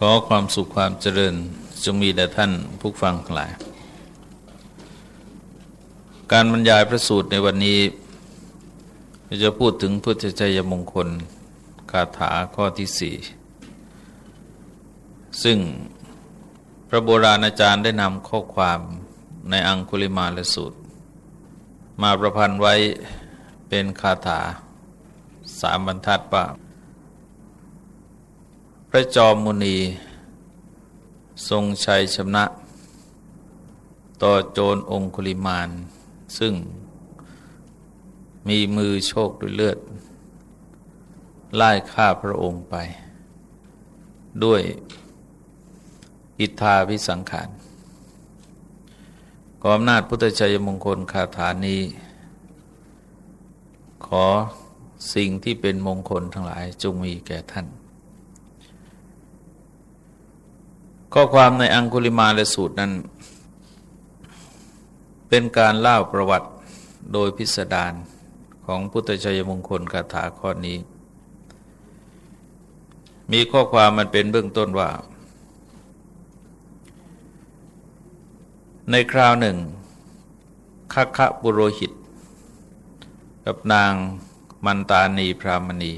ขอความสุขความเจริญจงมีแด่ท่านผู้ฟังทั้งหลาย การบรรยายพระสูตรในวันนี้จะพูดถึงพุทธชัยมงคลคาถาข้อที่สี่ซึ่งพระโบราณอาจารย์ได้นำข้อความในอังคุลิมาลสูตร มาประพันธ์ไว้เป็นคาถาสามบรรทัดว่า ระจอมมุนี ทรงชัยชนะ ต่อโจรองคุลิมาน ซึ่งมีมือโชคด้วยเลือด ไล่ฆ่าพระองค์ไป ด้วยอิทธาพิสังขารขออำนาจพุทธชัยมงคลคาถานี้ ขอสิ่งที่เป็นมงคลทั้งหลายจงมีแก่ท่าน ข้อความในอังคุลิมาและสูตรนั้น เป็นการเล่าประวัติโดยพิสดารของพุทธชัยมงคลคาถาข้อนี้ มีข้อความมันเป็นเบื้องต้นว่า ในคราวหนึ่งคัคคะบุโรหิต กับนางมันตานีพรามณี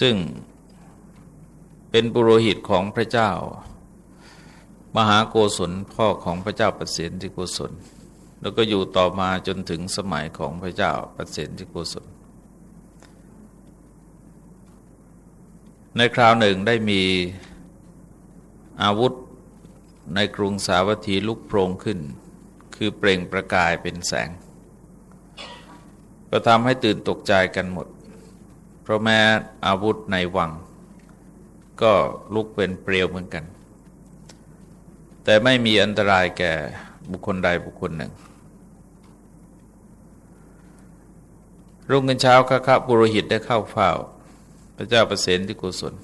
ซึ่ง เป็นปุโรหิตของพระเจ้า มหาโกศลพ่อของพระเจ้าปเสนที่โกศล แล้วก็อยู่ต่อมาจนถึงสมัยของพระเจ้าปเสนที่โกศล ในคราวหนึ่งได้มีอาวุธในกรุงสาวัตถีลุกโพรงขึ้น คือเปล่งประกายเป็นแสงก็ทำให้ตื่นตกใจกันหมด เพราะแม้อาวุธในวัง ก็ลุกเป็นเปลวเหมือนกัน แต่ไม่มีอันตรายแก่บุคคลใดบุคคลหนึ่ง รุ่งกันเช้าข้าข้าบุโรหิตได้เข้าเฝ้า พระเจ้าประเสนที่กุศล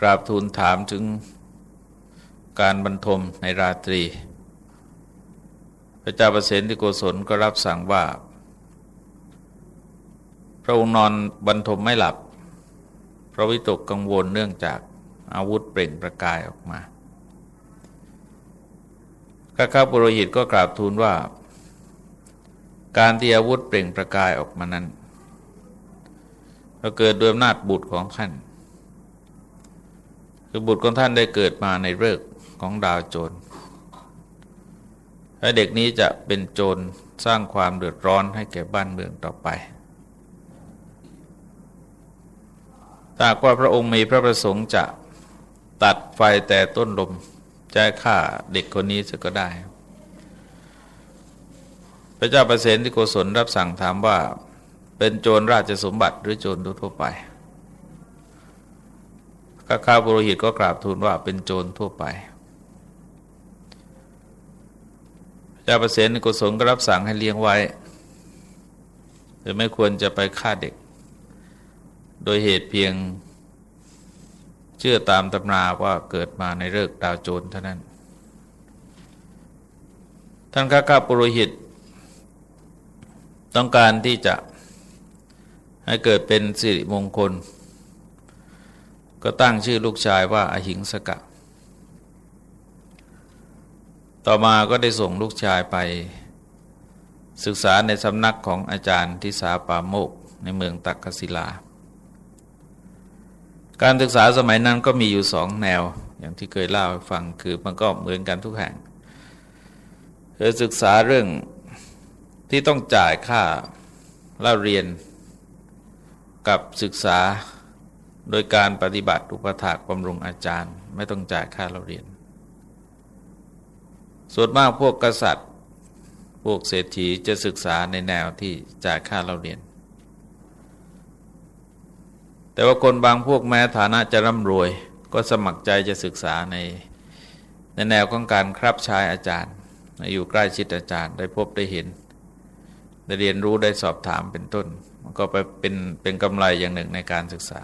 กราบทูลถามถึงการบรรทมในราตรี พระเจ้าประเสนที่โกศลก็รับสั่งว่า พระองค์นอนบรรทมไม่หลับ พระวิตกกังวลเนื่องจากอาวุธเปล่งประกายออกมาข้าข้าปุโรหิตก็กราบทูลว่า การที่อาวุธเปล่งประกายออกมานั้นก็เกิดด้วยอำนาจบุตรของท่าน คือบุตรของท่านได้เกิดมาในเริกของดาวโจรและเด็กนี้จะเป็นโจรสร้างความเดือดร้อนให้แก่บ้านเมืองต่อไป ถ้าว่าพระองค์มีพระประสงค์จะตัดไฟแต่ต้นลมจะฆ่าเด็กคนนี้จะก็ได้ พระเจ้าประเสนที่โกศลรับสั่งถามว่าเป็นโจรราชสมบัติหรือโจรทั่วไปข้าข้าบุโรหิตก็กราบทูลว่าเป็นโจรทั่วไปพระเจ้าประเสนที่โกศลก็รับสั่งให้เลี้ยงไว้หรือไม่ควรจะไปฆ่าเด็ก โดยเหตุเพียงเชื่อตามตำนาว่าเกิดมาในเลิกดาวโจรเท่านั้น ท่านข้าข้าปุโรหิต ต้องการที่จะให้เกิดเป็นสิริมงคล ก็ตั้งชื่อลูกชายว่าอาหิงสกะ ต่อมาก็ได้ส่งลูกชายไปศึกษาในสำนักของอาจารย์ทิสาปาโมกในเมืองตักกศิลา การศึกษาสมัยนั้นก็มีอยู่สองแนว อย่างที่เคยเล่าให้ฟังคือมันก็เหมือนกันทุกแห่งคือศึกษาเรื่องที่ต้องจ่ายค่าเล่าเรียนกับศึกษาโดยการปฏิบัติอุปถากบำรุงอาจารย์ ไม่ต้องจ่ายค่าเล่าเรียน ส่วนมากพวกกษัตริย์ พวกเศรษฐีจะศึกษาในแนวที่จ่ายค่าเล่าเรียน แต่ว่าคนบางพวกแม้ฐานะจะร่ำรวย ก็สมัครใจจะศึกษาในในแนวของการครับชายอาจารย์ อยู่ใกล้ชิดอาจารย์ ได้พบได้เห็น ได้เรียนรู้ได้สอบถามเป็นต้น มันก็ไปเป็นเป็นกำไรอย่างหนึ่งในการศึกษา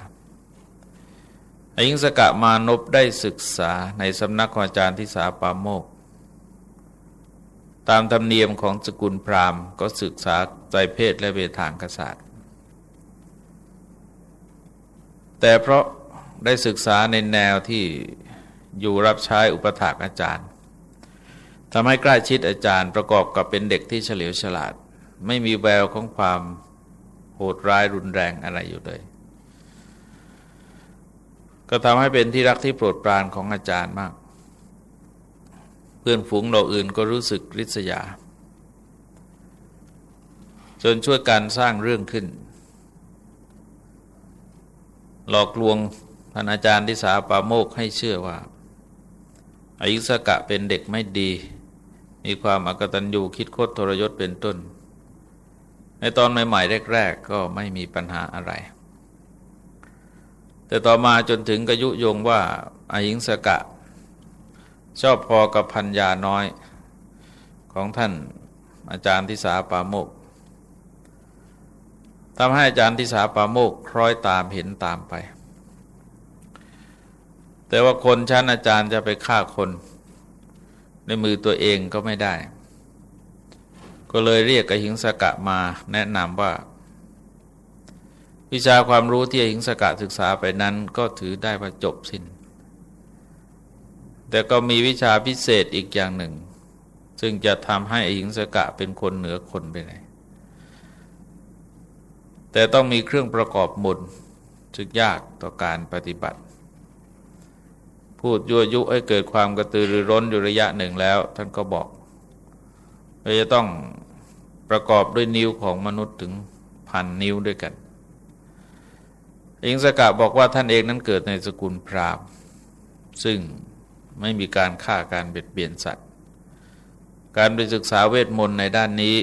อายิงสกะมานพได้ศึกษาในสำนักของอาจารย์ที่สาปามโมก ตามธรรมเนียมของสกุลพราหมณ์ ก็ศึกษาใจเพศและเวทางกษัตริย์ แต่เพราะได้ศึกษาในแนวที่อยู่รับใช้อุปถากอาจารย์ทำให้ใกล้ชิดอาจารย์ประกอบกับเป็นเด็กที่เฉลียวฉลาด ไม่มีแววของความโหดร้ายรุนแรงอะไรอยู่เลย ก็ทำให้เป็นที่รักที่โปรดปรานของอาจารย์มาก เพื่อนฝูงเราอื่นก็รู้สึกริษยา จนช่วยการสร้างเรื่องขึ้น หลอกลวงท่านอาจารย์ทิสาปาโมกให้เชื่อว่าอายุสกะเป็นเด็กไม่ดี มีความอกตัญญูคิดโคตรทรยศเป็นต้น ในตอนใหม่ๆแรก ๆ ก็ไม่มีปัญหาอะไร แต่ต่อมาจนถึงกยุยงว่าอายิงสกะ ชอบพอกับพัญญาน้อยของท่านอาจารย์ทิสาปาโมก ทำให้อาจารย์ทิสาปาโมกคล้อยตามเห็นตามไป แต่ว่าคนชั้นอาจารย์จะไปฆ่าคน ในมือตัวเองก็ไม่ได้ ก็เลยเรียกอหิงสกะมาแนะนำว่า วิชาความรู้ที่อหิงสกะศึกษาไปนั้นก็ถือได้ว่าจบสิน้น แต่ก็มีวิชาพิเศษอีกอย่างหนึ่ง ซึ่งจะทำให้อหิงสกะเป็นคนเหนือคนไปเลย แต่ต้องมีเครื่องประกอบมุนจึงยากต่อการปฏิบัติ พูดยั่วยุให้เกิดความกระตือรือร้นอยู่ระยะหนึ่งแล้ว ท่านก็บอกเราจะต้องประกอบด้วยนิ้วของมนุษย์ถึงพันนิ้วด้วยกัน อิงสกะบอกว่าท่านเองนั้นเกิดในสกุลพราหมณ์ ซึ่งไม่มีการฆ่าการเบียดเบียนสัตว์ การไปศึกษาเวทมนต์ในด้านนี้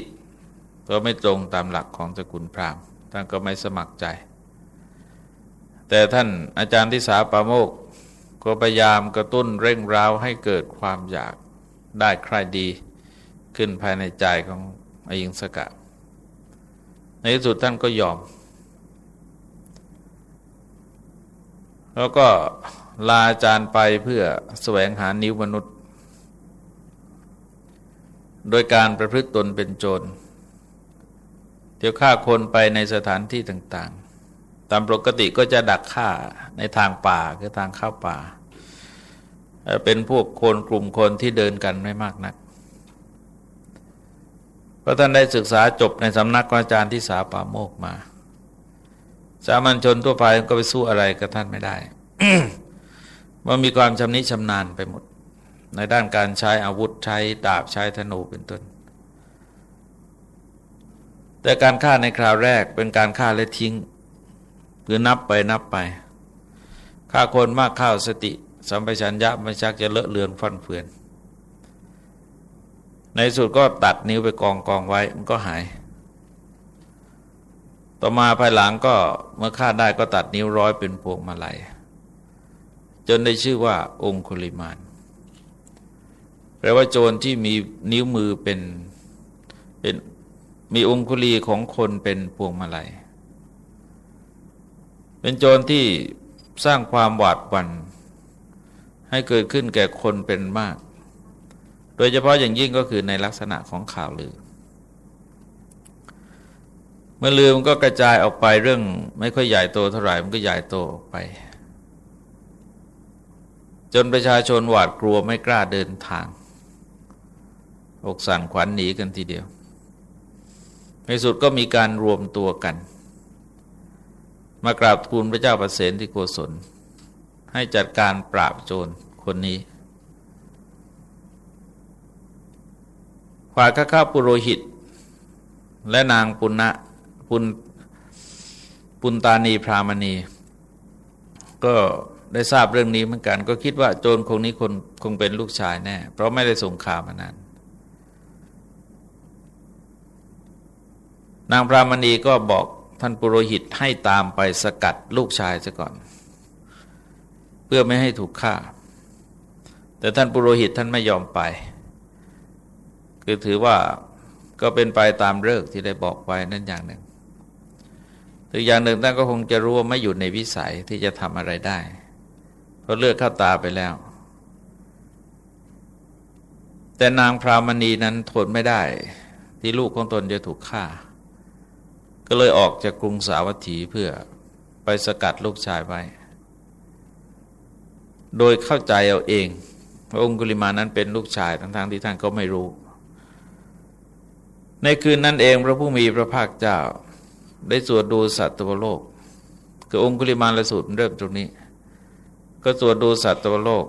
ก็ไม่ตรงตามหลักของสกุลพราหมณ์ ท่านก็ไม่สมัครใจ แต่ท่านอาจารย์ที่สาปาโมกก็พยายามกระตุ้นเร่งร้าวให้เกิดความอยากได้ใครดีขึ้นภายในใจของอยิงสกะ ในที่สุดท่านก็ยอม แล้วก็ลาอาจารย์ไปเพื่อแสวงหานิ้วมนุษย์ โดยการประพฤติตนเป็นโจร เที่ยวฆ่าคนไปในสถานที่ต่างๆ ตามปกติก็จะดักฆ่าในทางป่าคือทางเข้าป่า เป็นพวกคนกลุ่มคนที่เดินกันไม่มากนักเพราะท่านได้ศึกษาจบในสำนักอาจารย์ที่สาป่าโมกมา สามัญชนทั่วไปก็ไปสู้อะไรกับท่านไม่ได้มันมีความชำนิชำนาญไปหมด ในด้านการใช้อาวุธใช้ดาบใช้ธนูเป็นต้น แต่การฆ่าในคราวแรกเป็นการฆ่าและทิ้งคือนับไปนับไปฆ่าคนมากข้าวสติ สัมปชัญญะมันชักจะเลอะเลือนฟันเฟือน ในสุดก็ตัดนิ้วไปกองกองไว้มันก็หาย ต่อมาภายหลังก็เมื่อฆ่าได้ก็ตัดนิ้วร้อยเป็นพวงมาลัยจนได้ชื่อว่าองคุลิมานแปลว่าโจรที่มีนิ้วมือเป็นเป็น มีองคุลีของคนเป็นพวงมาลัย เป็นโจรที่สร้างความหวาดหวั่นให้เกิดขึ้นแก่คนเป็นมาก โดยเฉพาะอย่างยิ่งก็คือในลักษณะของข่าวลือ เมื่อลือมันก็กระจายออกไปเรื่องไม่ค่อยใหญ่โตเท่าไหร่ มันก็ใหญ่โตออกไป จนประชาชนหวาดกลัวไม่กล้าเดินทาง อกสั่นขวัญหนีกันทีเดียว ในสุดก็มีการรวมตัวกัน มากราบทูลพระเจ้าประเสนที่โกศล ให้จัดการปราบโจรคนนี้ฝ่ายข้าข้าปุโรหิต และนางปุณณะปุณปุณตานีพรามณี ก็ได้ทราบเรื่องนี้เหมือนกัน ก็คิดว่าโจรคงนี้คนคงเป็นลูกชายแน่ เพราะไม่ได้ส่งข่าวมานาน นางพรามณีก็บอกท่านปุโรหิตให้ตามไปสกัดลูกชายซะก่อน เพื่อไม่ให้ถูกฆ่า แต่ท่านปุโรหิตท่านไม่ยอมไป คือถือว่าก็เป็นไปตามเลิกที่ได้บอกไว้นั่นอย่างหนึ่งถึงอย่างหนึ่งท่านก็คงจะรู้ว่าไม่อยู่ในวิสัยที่จะทำอะไรได้ เพราะเลือกเข้าตาไปแล้ว แต่นางพรามณีนั้นทนไม่ได้ ที่ลูกของตนจะถูกฆ่า ก็เลยออกจากกรุงสาวัตถีเพื่อไปสกัดลูกชายไว้ โดยเข้าใจเอาเองว่าองคุลิมานั้นเป็นลูกชายทั้งๆที่ท่านก็ไม่รู้ ในคืนนั้นเองพระผู้มีพระภาคเจ้า ได้สวดดูสัตวโลก คือองคุลิมาละสูตรเริ่มตรงนี้ ก็สวดดูสัตวโลก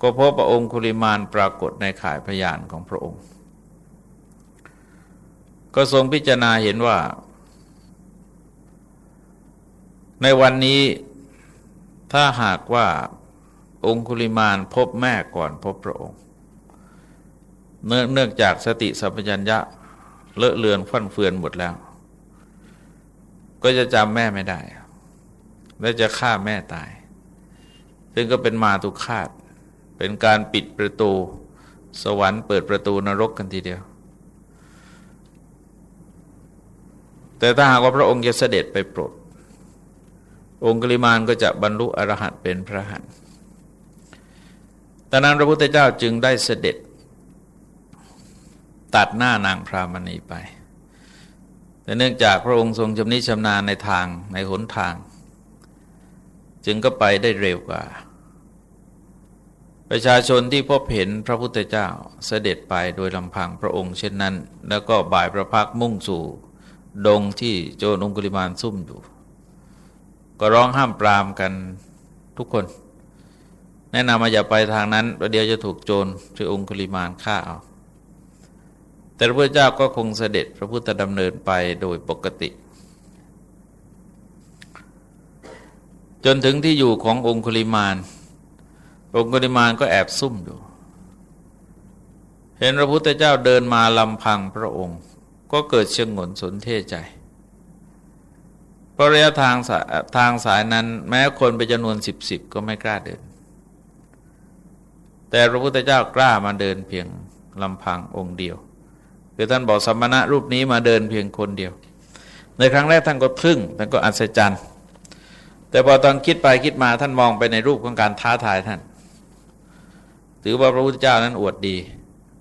ก็พบพระองคุลิมานปรากฏในข่ายพยานของพระองค์ ก็ทรงพิจารณาเห็นว่า ในวันนี้ถ้าหากว่าองคุลิมานพบแม่ก่อนพบพระองค์ เนื่องจากสติสัพพัญญะเลอะเลือนฟั่นเฟือนหมดแล้ว ก็จะจำแม่ไม่ได้ และจะฆ่าแม่ตาย ซึ่งก็เป็นมาตุคาตเป็นการปิดประตูสวรรค์เปิดประตูนรกกันทีเดียว แต่ถ้าหากว่าพระองค์จะเสด็จไปโปรด องคุลิมานก็จะบรรลุอรหัตเป็นพระหันตอนนั้นพระพุทธเจ้าจึงได้เสด็จ ตัดหน้านางพรามณีไป แต่เนื่องจากพระองค์ทรงชำนิชำนาญในทางในหนทาง จึงก็ไปได้เร็วกว่า ประชาชนที่พบเห็นพระพุทธเจ้าเสด็จไปโดยลำพังพระองค์เช่นนั้น แล้วก็บ่ายพระพักมุ่งสู่ดงที่โจรองคุลิมานซุ่มอยู่ ก็ร้องห้ามปรามกันทุกคน แนะนำมาอย่าไปทางนั้นประเดี๋ยวจะถูกโจรคือองคุลิมานฆ่าเอา แต่พระพุทธเจ้าก็คงเสด็จพระพุทธดำเนินไปโดยปกติ จนถึงที่อยู่ขององคุลิมาน องคุลิมานก็แอบซุ่มอยู่ เห็นพระพุทธเจ้าเดินมาลำพังพระองค์ ก็เกิดเชิงหนสนเทใจ ราะระยะทางทางสายนั้น แม้คนไปจำนวนสิบสิบก็ไม่กล้าเดิน แต่พระพุทธเจ้ากล้ามาเดินเพียงลำพังองค์เดียวคือท่านบอกสมณะรูปนี้มาเดินเพียงคนเดียว ในครั้งแรกท่านก็ทึ่งท่านก็อัศจรรย์ แต่พอตอนคิดไปคิดมาท่านมองไปในรูปของการท้าทายท่าน ถือว่าพระพุทธเจ้านั้นอวดดี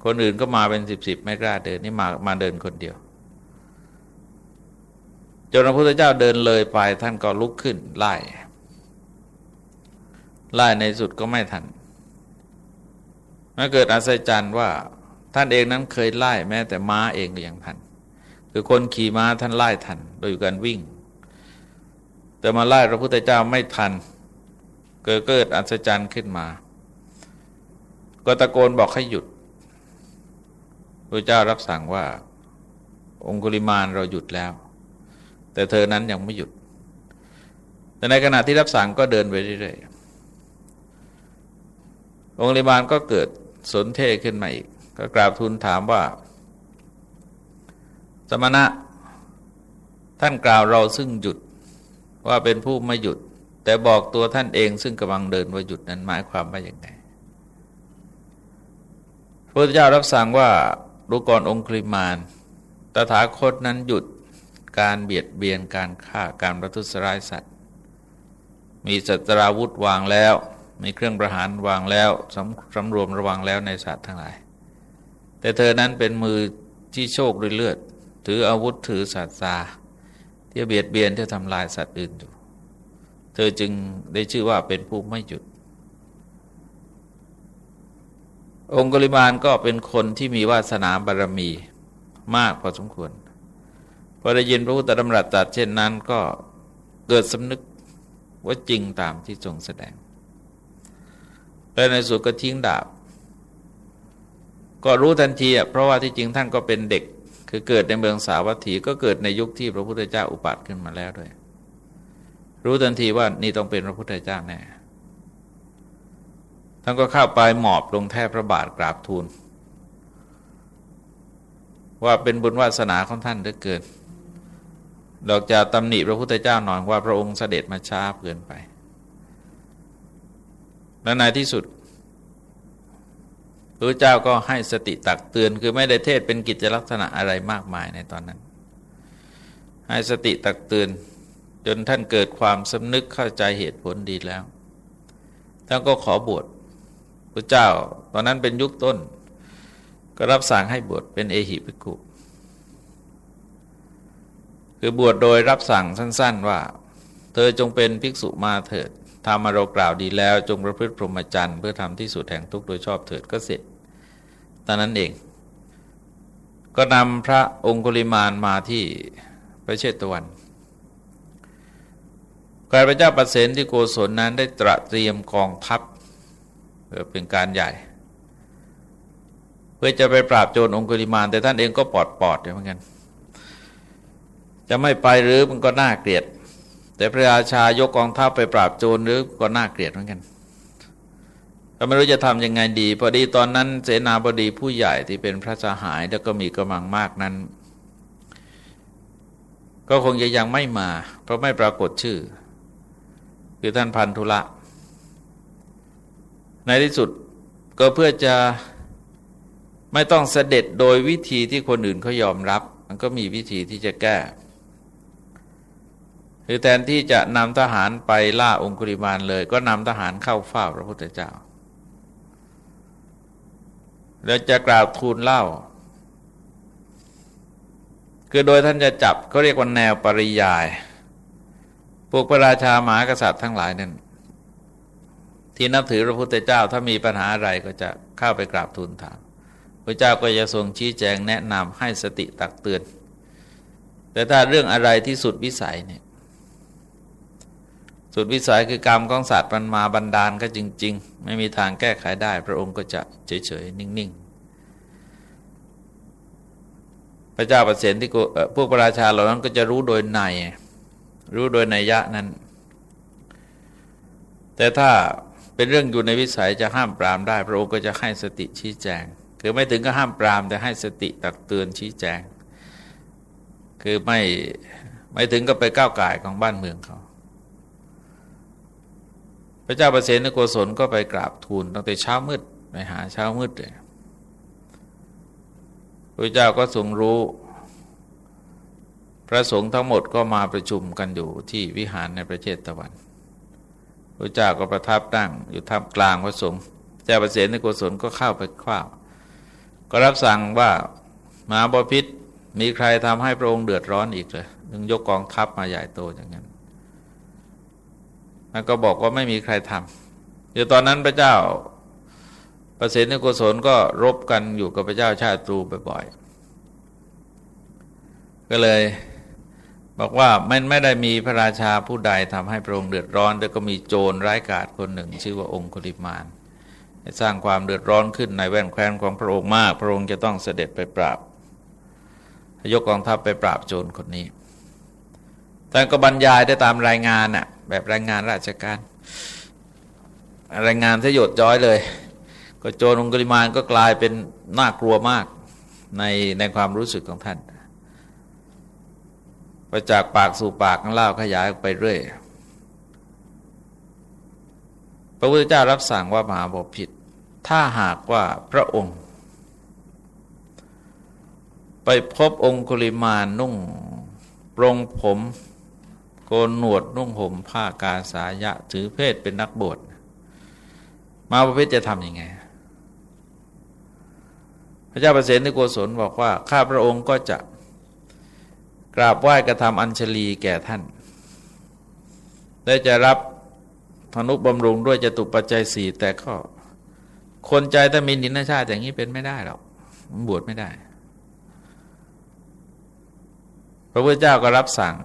คนอื่นก็มาเป็นสิบสิบไม่กล้าเดินนี่มามาเดินคนเดียว จนพระพุทธเจ้าเดินเลยไปท่านก็ลุกขึ้นไล่ไล่ในสุดก็ไม่ทันมาเกิดอาศัยจันว่าท่านเองนั้นเคยไล่แม้แต่ม้าเองก็ยังทัน คือคนขี่ม้าท่านไล่ทัน โดยการวิ่ง แต่มาไล่พระพุทธเจ้าไม่ทัน เกิดเกิดอัศจรรย์ขึ้นมา ก็ตะโกนบอกให้หยุดพระเจ้ารับสั่งว่า องคุลิมานเราหยุดแล้ว แต่เธอนั้นยังไม่หยุด แต่ในขณะที่รับสั่งก็เดินไปเรื่อยๆองคุลิมานก็เกิดสนเทขึ้นมาอีก ก็กราบทูลถามว่า สมณะท่านกล่าวเราซึ่งหยุดว่าเป็นผู้ไม่หยุด แต่บอกตัวท่านเองซึ่งกำลังเดินว่าหยุดนั้นหมายความว่าอย่างไรพระพุทธเจ้ารับสั่งว่าดูก่อนองค์คริมาน ตถาคตนั้นหยุด การเบียดเบียนการฆ่าการประทุษร้ายสัตว์ มีสัตราวุธวางแล้ว มีเครื่องประหารวางแล้วสำสำรวมระวังแล้วในสัตว์ทั้งหลาย แต่เธอนั้นเป็นมือที่โชคด้วยเลือด ถืออาวุธถือศาสตว์ซาที่เบียดเบียนที่ทำลายสัตว์อื่นอยู่ เธอจึงได้ชื่อว่าเป็นผู้ไม่หยุด องค์กริมานก็เป็นคนที่มีวาสนาบารมีมากพอสมควร พอได้ยินพระพุทธธรรมรัตตรัสเช่นนั้นก็เกิดสำนึกว่าจริงตามที่ทรงแสดงและในสุดก็ทิ้งดาบ ก็รู้ทันทีเพราะว่าที่จริงท่านก็เป็นเด็ก คือเกิดในเมืองสาวัตถีก็เกิดในยุคที่พระพุทธเจ้าอุปัติขึ้นมาแล้วด้วย รู้ทันทีว่านี่ต้องเป็นพระพุทธเจ้าแน่ท่านก็เข้าไปหมอบลงแทบพระบาทกราบทูลว่าเป็นบุญวาสนาของท่านเหลือเกิน ดอกจากตำหนิพระพุทธเจ้าหน่อยว่าพระองค์เสด็จมาช้าเกินไป และในที่สุดพระเจ้าก็ให้สติตักเตือนคือไม่ได้เทศเป็นกิจลักษณะอะไรมากมายในตอนนั้น ให้สติตักเตือนจนท่านเกิดความสำนึกเข้าใจเหตุผลดีแล้วท่านก็ขอบวชพระเจ้า ตอนนั้นเป็นยุคต้น ก็รับสั่งให้บวชเป็นเอหิภิกขุ คือบวชโดยรับสั่งสั้น ๆว่า เธอจงเป็นภิกษุมาเถิดทำมาเรากล่าวดีแล้วจงประพฤติพรหมจรรย์เพื่อทำที่สุดแห่งทุกข์โดยชอบเถิดก็เสร็จตอนนั้นเอง ก็นำพระองคุลิมานมาที่พระเชตวันกายพระเจ้าประเสนที่โกศลนั้นได้ตระเตรียมกองทัพเพื่อเป็นการใหญ่ เพื่อจะไปปราบโจรองคุลิมานแต่ท่านเองก็ปลอดปอดเหมือนกัน จะไม่ไปหรือมันก็น่าเกลียด แต่พระราชายกกองทัพไปปราบโจรหรือก็น่าเกลียดเหมือนกันก็ไม่รู้จะทำยังไงดี พอดีตอนนั้นเสนาบดีผู้ใหญ่ที่เป็นพระสหายแล้วก็มีกำลังมากนั้น ก็คงจะยังไม่มา เพราะไม่ปรากฏชื่อ คือท่านพันธุละ ในที่สุดก็เพื่อจะไม่ต้องเสด็จโดยวิธีที่คนอื่นเขายอมรับ มันก็มีวิธีที่จะแก้ คือแทนที่จะนำทหารไปล่าองคุริมานเลย ก็นำทหารเข้าเฝ้าพระพุทธเจ้า แล้วจะกล่าวทูลเล่า คือโดยท่านจะจับเขาเรียกว่าแนวปริยาย พวกพระราชาหมากษัตริย์ทั้งหลายนั่นที่นับถือพระพุทธเจ้าถ้ามีปัญหาอะไรก็จะเข้าไปกราบทูลถาม พระเจ้าก็จะทรงชี้แจงแนะนำให้สติตักเตือน แต่ถ้าเรื่องอะไรที่สุดวิสัยเนี่ย สุดวิสัยคือกรรมของสัตว์มันมาบันดาลก็จริง ๆ ไม่มีทางแก้ไขได้ พระองค์ก็จะเฉยๆนิ่งๆ พระเจ้าประเสนที่พวกประราชาเหล่านั้นก็จะรู้โดยในรู้โดยในยะนั้น แต่ถ้าเป็นเรื่องอยู่ในวิสัยจะห้ามปรามได้ พระองค์ก็จะให้สติชี้แจง คือไม่ถึงก็ห้ามปรามแต่ให้สติตักเตือนชี้แจง คือไม่ไม่ถึงก็ไปก้าวไก่ของบ้านเมืองเขา ระเจ้าประเสนโกศลก็ไปกราบทูลตั้งแต่เช้ามืดไปหาเช้ามืดเลยพระเจ้าก็ทรงรู้ พระสงฆ์ทั้งหมดก็มาประชุมกันอยู่ที่วิหารในประเทศตะวันพระเจ้าก็ประทับนั่งอยู่ท่ามกลางพระสงฆ์เจ้าประเสนโกศลก็เข้าไปคว้าก็รับสั่งว่ามาบพิษมีใครทำให้พระองค์เดือดร้อนอีกเลยนึงยกกองทัพมาใหญ่โตอย่างนั้น มันก็บอกว่าไม่มีใครทำเดี๋ยวตอนนั้นพระเจ้าประสิทธิโกศลก็รบกันอยู่กับพระเจ้าชาตรูบ่อยๆ ก็เลยบอกว่าไม่ไม่ได้มีพระราชาผู้ใดทำให้พระองค์เดือดร้อน แต่ก็มีโจรร้ายกาจคนหนึ่ง ชื่อว่าองคุลิมานสร้างความเดือดร้อนขึ้นในแว่นแคว้นของพระองค์มาก พระองค์จะต้องเสด็จไปปราบ ยกกองทัพไปปราบโจรคนนี้ ท่านก็บรรยายได้ตามรายงานน่ะแบบรายงานราชการ รายงานทยดจ้อยเลย ก็โจรองคุลิมานก็กลายเป็นน่ากลัวมากในในความรู้สึกของท่านไปจากปากสู่ปากเล่าขยายไปเรื่อย พระพุทธเจ้ารับสั่งว่ามหาบพิษถ้าหากว่าพระองค์ ไปพบองคุลิมานนุ่งปรงผม กนหนวดนุ่งห่มผ้ากาสายะถือเพศเป็นนักบวชมาประเภทจะทำยังไง พระเจ้าประเสริฐโกศลบอกว่า ข้าพระองค์ก็จะกราบไหว้กระทำอัญชลีแก่ท่านและจะรับธนุบำรุงด้วยจะตุปัจจัยสี่แต่ก็คนใจถ้ามีนินชาติอย่างนี้เป็นไม่ได้หรอกบวชไม่ได้ พระพุทธเจ้าก็รับสั่ง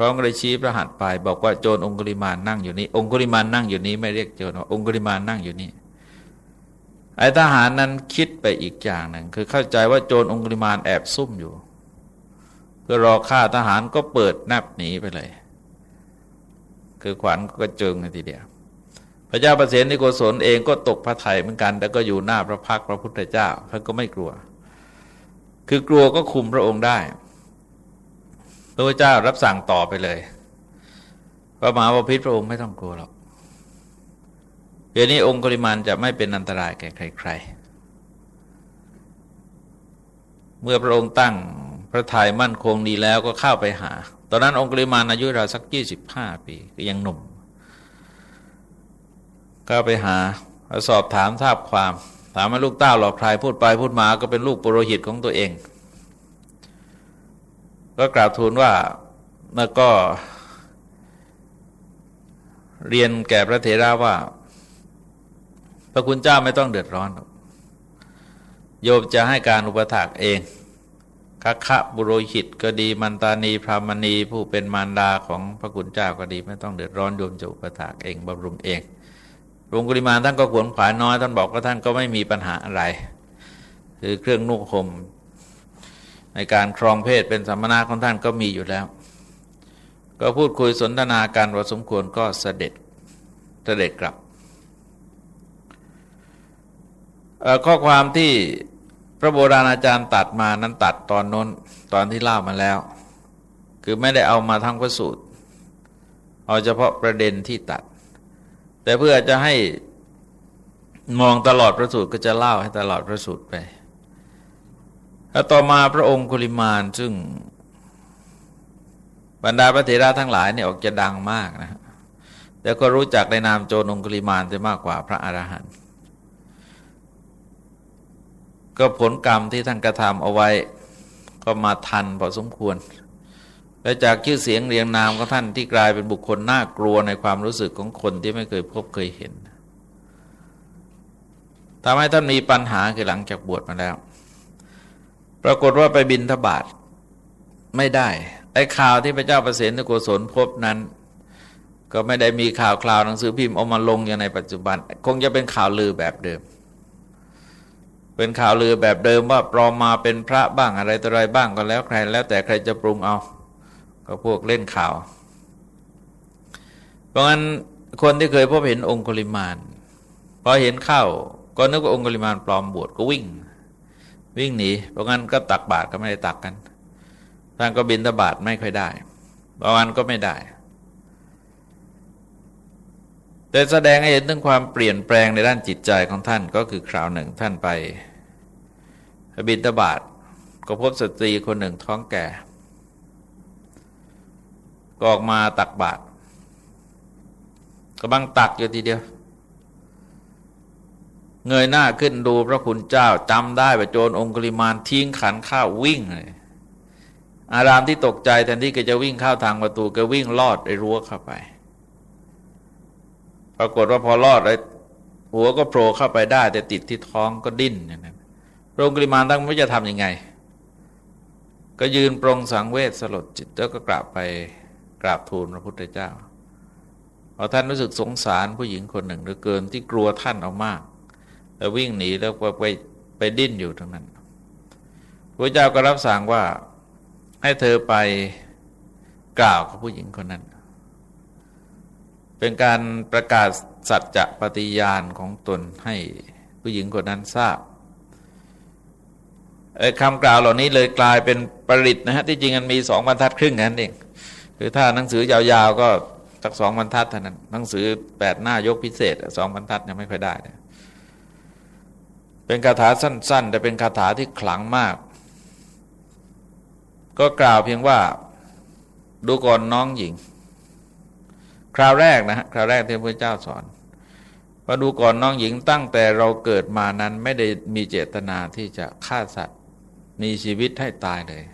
พร้อมเลยชี้พระหัตถ์ไป บอกว่าโจรองคุลิมานนั่งอยู่นี้ องคุลิมานนั่งอยู่นี้ไม่เรียกโจรองคุลิมานนั่งอยู่นี่ไอ้ทหารนั้นคิดไปอีกอย่างหนึ่งคือเข้าใจว่าโจรองคุลิมานแอบซุ่มอยู่ เพื่อรอฆ่าทหารก็เปิดแนบหนีไปเลย คือขวัญก็เจิงในทีเดียว พระเจ้าประเสริฐนิโกศลเองก็ตกพระไถ่เหมือนกันแต่ก็อยู่หน้าพระพักพระพุทธเจ้าท่านก็ไม่กลัว คือกลัวก็คุมพระองค์ได้ พระเจ้ารับสั่งต่อไปเลยพระมหาพิษพระองค์ไม่ต้องกลัวหรอกเดี๋ยวนี้องค์กริมานจะไม่เป็นอันตรายแก่ใคร ๆ เมื่อพระองค์ตั้งพระทัยมั่นคงดีแล้วก็เข้าไปหา ตอนนั้นองค์กริมานอายุราวสักยี่สิบห้าปีก็ยังหนุ่มก็ไปหาสอบถามทราบความ ถามว่าลูกเต้าหลอกใครพูดไปพูดมาก็เป็นลูกปุโรหิตของตัวเอง ก็กราบทูลว่าแล้วก็ เรียนแก่พระเถระว่า พระคุณเจ้าไม่ต้องเดือดร้อน โยมจะให้การอุปถักเองคัคคะบุโรหิตก็ดีมันตานีพรามณีผู้เป็นมารดาของพระคุณเจ้าก็ดี ไม่ต้องเดือดร้อนโยมจะอุปถักเองบำรุงเองหลวงกุลิมาท่านก็ขวนขวายน้อยท่านบอกว่าท่านก็ไม่มีปัญหาอะไร คือเครื่องนุ่งห่ม ในการครองเพศเป็นสัมมนาของท่านก็มีอยู่แล้ว ก็พูดคุยสนทนาการว่าสมควรก็เสด็จเสด็จกลับ ข้อความที่พระโบราณอาจารย์ตัดมานั้นตัดตอนน้นตอนที่เล่ามาแล้ว คือไม่ได้เอามาทั้งพระสูตรเอาเฉพาะประเด็นที่ตัด แต่เพื่อจะให้มองตลอดพระสูตรก็จะเล่าให้ตลอดพระสูตรไป ต่อมาพระองค์คุลิมานซึ่งบรรดาพระเถระทั้งหลายเนี่ยออกจะดังมากนะแต่ก็รู้จักในนามโจนงคุลิมานจะมากกว่าพระอรหันต์ก็ผลกรรมที่ท่านกระทำเอาไว้ก็มาทันพอสมควร และจากชื่อเสียงเรียงนามของท่านที่กลายเป็นบุคคลน่ากลัวในความรู้สึกของคนที่ไม่เคยพบเคยเห็นทำให้ท่านมีปัญหาคือหลังจากบวชมาแล้ว ปรากฏว่าไปบินทบาทไม่ได้ไอ้ข่าวที่พระเจ้าประเสนโกศลพบนั้น ก็ไม่ได้มีข่าวคราวหนังสือพิมพ์เอามาลงอย่างในปัจจุบัน คงจะเป็นข่าวลือแบบเดิม เป็นข่าวลือแบบเดิมว่าปลอมมาเป็นพระบ้างอะไรต่ออะไรบ้างก็แล้วใคร แล้วแต่ใครจะปรุงเอา ก็พวกเล่นข่าว เพราะงั้นคนที่เคยพบเห็นองคุลิมานพอเห็นเข้าก็นึกว่าองคุลิมานปลอมบวชก็วิ่ง วิ่งหนี เพราะงั้นก็ตักบาตรก็ไม่ได้ตักกันท่านก็บินตบาตไม่ค่อยได้บางวันก็ไม่ได้ แต่แสดงให้เห็นถึงความเปลี่ยนแปลงในด้านจิตใจของท่านก็คือคราวหนึ่งท่านไปบินตบาทก็พบสตรีคนหนึ่งท้องแก่ก็ออกมาตักบาตรกำลังตักอยู่ทีเดียว เงยหน้าขึ้นดูพระคุณเจ้าจำได้ว่าโจรองคุลิมานทิ้งขันข้าววิ่งเลยอารามที่ตกใจแทนที่ก็จะวิ่งเข้าทางประตูก็วิ่งลอดไอ้รั้วเข้าไป ปรากฏว่าพอลอดไอ้หัวก็โผล่เข้าไปได้ แต่ติดที่ท้องก็ดิ้นอย่างนั้นพระองค์กริมานตั้งไม่จะทำยังไง ก็ยืนปรงสังเวชสลดจิตแล้วก็กราบไปกราบทูลพระพุทธเจ้าพอท่านรู้สึกสงสารผู้หญิงคนหนึ่งเหลือเกินที่กลัวท่านเอามาก แล้ววิ่งหนีแล้วไปไปไปดิ้นอยู่ตรงนั้นพระเจ้าก็รับสั่งว่าให้เธอไปกล่าวกับผู้หญิงคนนั้น เป็นการประกาศสัจจะปฏิญาณของตนให้ผู้หญิงคนนั้นทราบคำกล่าวเหล่านี้เลยกลายเป็นปริตนะฮะที่จริงมันมีสองบรรทัดครึ่งนั้นเองคือถ้าหนังสือยาวๆก็สักสองบรรทัดเท่านั้นหนังสือแปดหน้ายกพิเศษสองบรรทัดยังไม่ค่อยได้ เป็นคาถาสั้น ๆ แต่เป็นคาถาที่ขลังมาก ก็กล่าวเพียงว่าดูก่อนน้องหญิง คราวแรกนะฮะคราวแรกที่พระเจ้าสอนว่าดูก่อนน้องหญิงตั้งแต่เราเกิดมานั้นไม่ได้มีเจตนาที่จะฆ่าสัตว์ มีชีวิตให้ตายเลย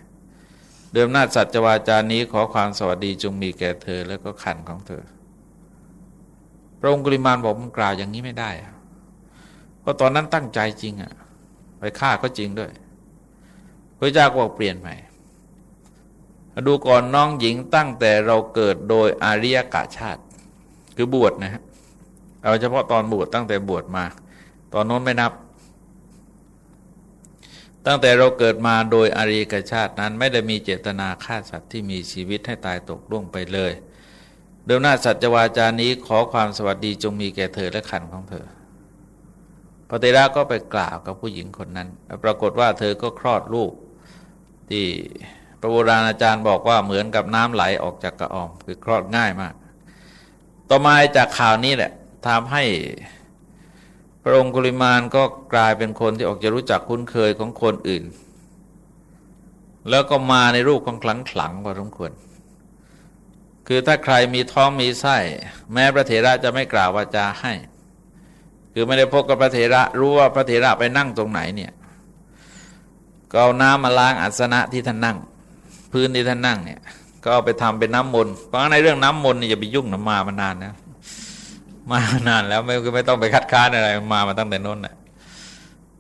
เดิมนาสัจวาจานี้ขอความสวัสดีจงมีแก่เธอแล้วก็ขันของเธอ พระองค์กุลิมานบอกมันกล่าวอย่างนี้ไม่ได้ เพราะตอนนั้นตั้งใจจริงอะไปฆ่าก็จริงด้วยพระเจ้าบอกเปลี่ยนใหม่ดูก่อนน้องหญิงตั้งแต่เราเกิดโดยอาริยกาชาติ คือบวชนะฮะเอาเฉพาะตอนบวชตั้งแต่บวชมา ตอนโน้นไม่นับ ตั้งแต่เราเกิดมาโดยอริยกชาตินั้น ไม่ได้มีเจตนาฆ่าสัตว์ที่มีชีวิตให้ตายตกล่วงไปเลยเดิมหน้าสัจวาจานี้ขอความสวัสดีจงมีแก่เธอและขันของเธอ เตระก็ไปกล่าวกับผู้หญิงคนนั้น ปรากฏว่าเธอก็คลอดลูก ที่พระโบราณอาจารย์บอกว่าเหมือนกับน้ำไหลออกจากกระออม คือคลอดง่ายมาก ต่อมาจากข่าวนี้แหละทำให้พระองค์กุลิมานก็กลายเป็นคนที่ออกจะรู้จักคุ้นเคยของคนอื่น แล้วก็มาในรูปของคลังขลังพอสมควร คือถ้าใครมีท้องมีไส้ แม้พระเถระจะไม่กล่าววาจาให้ คือไม่ได้พบกับพระเถระรู้ว่าพระเถระไปนั่งตรงไหนเนี่ยก็เอาน้ำมาล้างอัสนะที่ท่านนั่ง พื้นที่ท่านนั่งเนี่ย ก็เอาไปทำเป็นน้ำมนต์เพราะในเรื่องน้ำมนต์นี่อย่าไปยุ่งน้ำมามานานนะมานานแล้วไม่คือไม่ต้องไปคัดค้านอะไรมามาตั้งแต่น้นน่ะ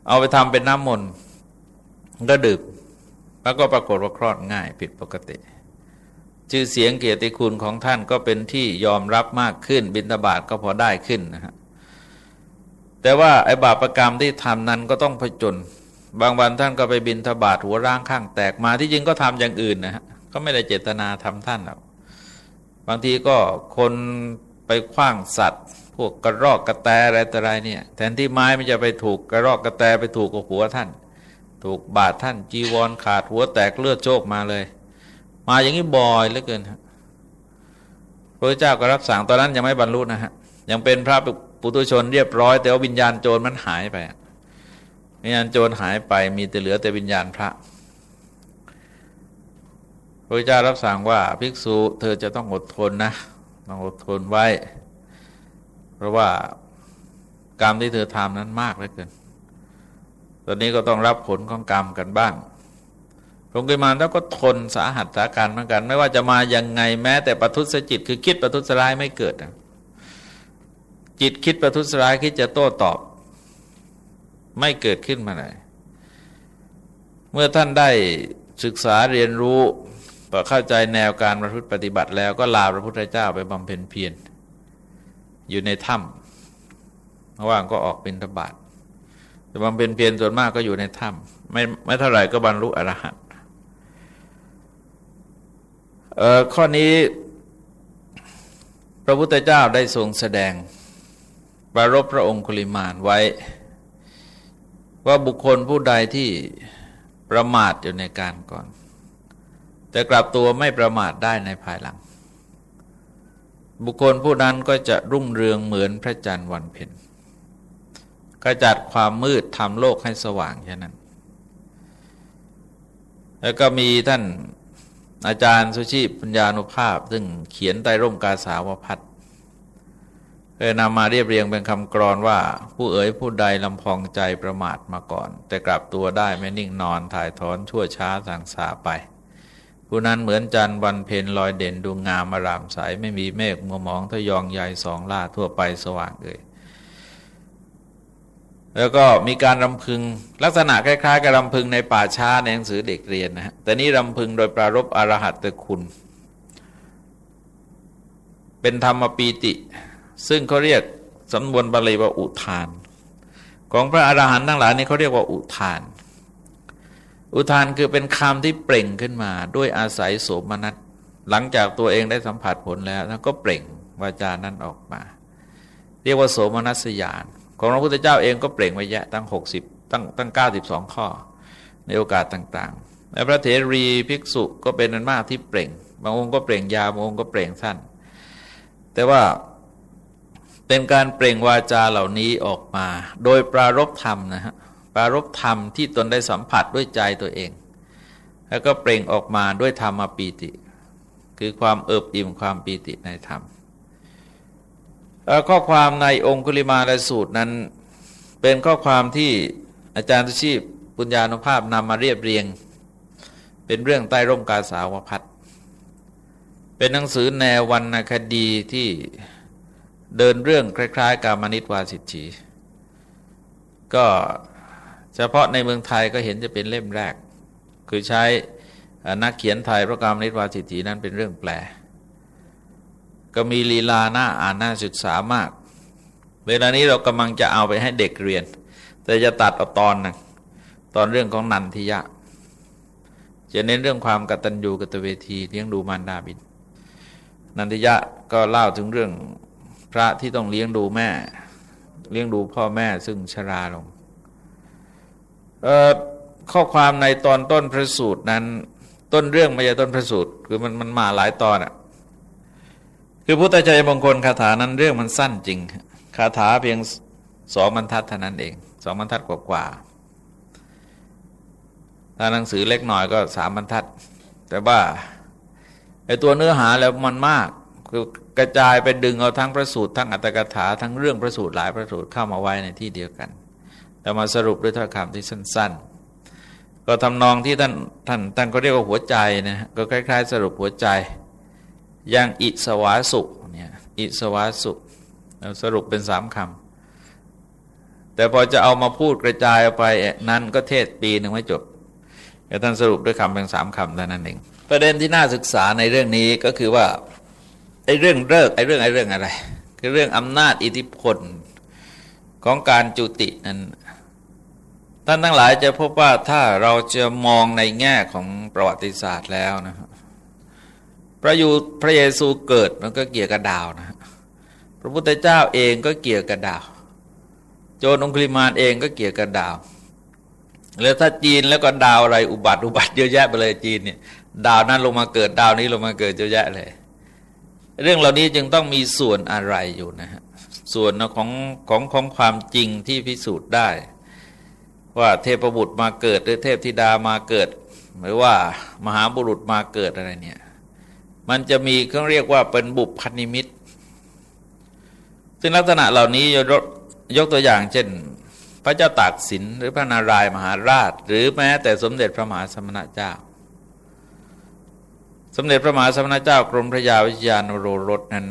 เอาไปทำเป็นน้ำมนต์ก็ดื่มแล้วก็ปรากฏว่าคลอดง่ายผิดปกติ ชื่อเสียงเกียรติคุณของท่านก็เป็นที่ยอมรับมากขึ้นบิณฑบาตก็พอได้ขึ้นนะฮะ แต่ว่าไอ้บาปรกรรมที่ทำนั้นก็ต้องผจญบางวันท่านก็ไปบินทบาทหัวร่างข้างแตกมาที่จริงก็ทำอย่างอื่นนะฮะก็ไม่ได้เจตนาทำท่านหรอกบางทีก็คนไปคว้างสัตว์ พวกกระรอกกระแตอะไรต่ออะไรเนี่ย แทนที่ไม้มันจะไปถูกกระรอกกระแตไปถูกกับหัวท่าน ถูกบาดท่านจีวรขาดหัวแตกเลือดโชกมาเลย มาอย่างนี้บ่อยเหลือเกินฮะพระเจ้าก็รับสั่งตอนนั้นยังไม่บรรลุนะฮะยังเป็นพระ ปุถุชนเรียบร้อย แต่ว่าวิญญาณโจรมันหายไป วิญญาณโจรหายไป มีแต่เหลือแต่วิญญาณพระพระเจ้ารับสั่งว่าภิกษุเธอจะต้องอดทนนะต้องอดทนไว้ เพราะว่ากรรมที่เธอทำนั้นมากเหลือเกิน ตอนนี้ก็ต้องรับผลของกรรมกันบ้างพระกุมารแล้วก็ทนสาหัสสาการเหมือนกัน ไม่ว่าจะมายังไงแม้แต่ปทุสจิต คือคิดปทุสร้ายไม่เกิด จิตคิดประทุสร้ายคิดจะโต้ตอบ ไม่เกิดขึ้นมาเลยเมื่อท่านได้ศึกษาเรียนรู้พอเข้าใจแนวการประพฤติปฏิบัติแล้วก็ลาพระพุทธเจ้าไปบำเพ็ญเพียรอยู่ในถ้ำว่างก็ออกเป็นทบาทแต่บำเพ็ญเพียรส่วนมากก็อยู่ในถ้ำไม่ไม่เท่าไหร่ก็บรรลุอรหันต์ข้อนี้พระพุทธเจ้าได้ทรงแสดง ปรารบพระองคุลิมานไว้ ว่าบุคคลผู้ใดที่ประมาทอยู่ในการก่อน แต่กลับตัวไม่ประมาทได้ในภายหลัง บุคคลผู้นั้นก็จะรุ่งเรืองเหมือนพระจันทร์วันเพ็ญกระจัดความมืดทำโลกให้สว่างแค่นั้น แล้วก็มีท่านอาจารย์สุชีพปัญญานุภาพ ซึ่งเขียนใต้ร่มกาสาวพัด เคยนำมาเรียบเรียงเป็นคำกรอนว่า ผู้เอ๋ยผู้ใดลำพองใจประมาทมาก่อน แต่กลับตัวได้ไม่นิ่งนอนถ่ายถอนชั่วช้าสังสาไป ผู้นั้นเหมือนจันทร์วันเพ็ญลอยเด่นดูงามอารามใสไม่มีเมฆมัวมองทะยองใหญ่สองล่าทั่วไปสว่างเลยแล้วก็มีการรำพึงลักษณะคล้ายๆ กับรำพึงในป่าช้าในหนังสือเด็กเรียนนะฮะแต่นี้รำพึงโดยปรารบอรหัตตคุณ เป็นธรรมปีติ ซึ่งเขาเรียกสำนวนบาลีว่าอุทาน ของพระอรหันต์ทั้งหลายนี่เขาเรียกว่าอุทาน อุทานคือเป็นคำที่เปล่งขึ้นมา ด้วยอาศัยโสมนัสหลังจากตัวเองได้สัมผัสผลแล้วแล้วก็เปล่งวาจานั้นออกมา เรียกว่าโสมนัสยาน ของพระพุทธเจ้าเองก็เปล่งไว้แยะตั้ง 60 ตั้งตั้ง92 ข้อ ในโอกาสต่างๆและพระเถรีภิกษุก็เป็นนันมากที่เปล่ง บางองค์ก็เปล่งยาวบางองค์ก็เปล่งสั้น แต่ว่า เป็นการเปล่งวาจาเหล่านี้ออกมา โดยปรารบธรรมนะฮะปรารบธรรมที่ตนได้สัมผัสด้วยใจตัวเอง แล้วก็เปล่งออกมาด้วยธรรมปีติ คือความเอิบอิ่มความปีติในธรรมข้อความในองคุลิมาลสูตรนั้น เป็นข้อความที่อาจารย์ทุชีพปุญญานุภาพนำมาเรียบเรียง เป็นเรื่องใต้ร่มกาสาวพัดเป็นหนังสือแนววรรณคดีที่ เดินเรื่องคล้าย ๆ กามนิตวาสิทธิก็เฉพาะในเมืองไทยก็เห็นจะเป็นเล่มแรก คือใช้นักเขียนไทยพระกามนิตวาสิทธินั้นเป็นเรื่องแปล ก็มีลีลาหน้าอ่านหน้าศึกษามาก เวลานี้เรากำลังจะเอาไปให้เด็กเรียน แต่จะตัดเอาตอนนะตอนเรื่องของนันทิยะ จะเน้นเรื่องความกตัญญูกตเวทีเลี้ยงดูมารดาบินนันทิยะก็เล่าถึงเรื่อง พระที่ต้องเลี้ยงดูแม่ เลี้ยงดูพ่อแม่ซึ่งชราลงข้อความในตอนต้นพระสูตรนั้น ต้นเรื่องไม่ใช่ต้นพระสูตรคือมันมันมาหลายตอนอะ่ะคือพุทธใจมงคลคาถานั้นเรื่องมันสั้นจริง คาถาเพียงสองบรรทัดเท่านั้นเองสองบรรทัดกว่าๆถ้าหนังสือเล็กหน่อยก็สามบรรทัด แต่ว่าไอตัวเนื้อหาแล้วมันมาก คือกระจายไปดึงเอาทั้งพระสูตรทั้งอัตถกถาทั้งเรื่องพระสูตรหลายพระสูตรเข้ามาไว้ในที่เดียวกัน แต่มาสรุปด้วยถ้อยคำที่สั้น ๆ ก็ทำนองที่ท่านท่านท่านก็เรียกว่าหัวใจนะก็คล้าย ๆ สรุปหัวใจอย่างอิสวาสุเนี่ยอิสวาสุสรุปเป็นสามคำแต่พอจะเอามาพูดกระจายออกไปนั้นก็เทศปีหนึ่งไม่จบแต่ท่านสรุปด้วยคำเป็นสามคำเท่านั้นเองประเด็นที่น่าศึกษาในเรื่องนี้ก็คือว่า ไอ้เรื่องเลิกไอ้เรื่องไอ้เรื่องอะไรคือเรื่องอำนาจอิทธิพลของการจุตินั้นท่านทั้งหลายจะพบว่าถ้าเราจะมองในแง่ของประวัติศาสตร์แล้วนะครับพระยูพระเยซูเกิดมันก็เกี่ยวกับดาวนะพระพุทธเจ้าเองก็เกี่ยวกับดาว โจรองคุลิมาลเองก็เกี่ยวกับดาว แล้วถ้าจีนแล้วก็ดาวอะไรอุบัติอุบัติเยอะแยะไปเลยจีนเนี่ยดาวนั้นลงมาเกิดดาวนี้ลงมาเกิดเยอะแยะเลย เรื่องเหล่านี้จึงต้องมีส่วนอะไรอยู่นะฮะส่วนของของของความจริงที่พิสูจน์ได้ ว่าเทพบุตรมาเกิดหรือเทพธิดามาเกิด หรือว่ามหาบุรุษมาเกิดอะไรเนี่ยมันจะมีเขาเรียกว่าเป็นบุพพนิมิต ซึ่งลักษณะเหล่านี้ยกยกตัวอย่างเช่น พระเจ้าตากสินหรือพระนารายมหาราช หรือแม้แต่สมเด็จพระมหาสมณเจ้า สมเด็จพระมหาสมณเจ้ากรมพระยาวิทยานโรรสนั้น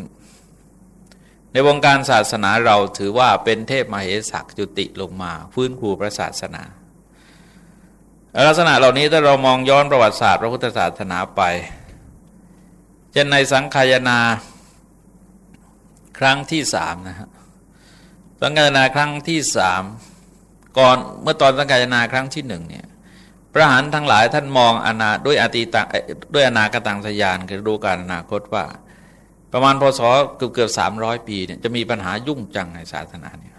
ในวงการศาสนาเราถือว่าเป็นเทพมเหสักจุติลงมา ฟื้นฟูพระศาสนา ลักษณะเหล่านี้ถ้าเรามองย้อนประวัติศาสตร์พระพุทธศาสนาไปจะในสังขายนาครั้งที่สามนะฮะสังขายนาครั้งที่สามก่อนเมื่อตอนสังขายนาครั้งที่หนึ่งเนี่ย พระหันทั้งหลายท่านมองอนาด้วยอติตังด้วยอนากตังสยานคือดูการอนาคตว่า ประมาณพศเกือบเกือบสามร้อยปีเนี่ยจะมีปัญหายุ่งจังในศาสนาเนี่ย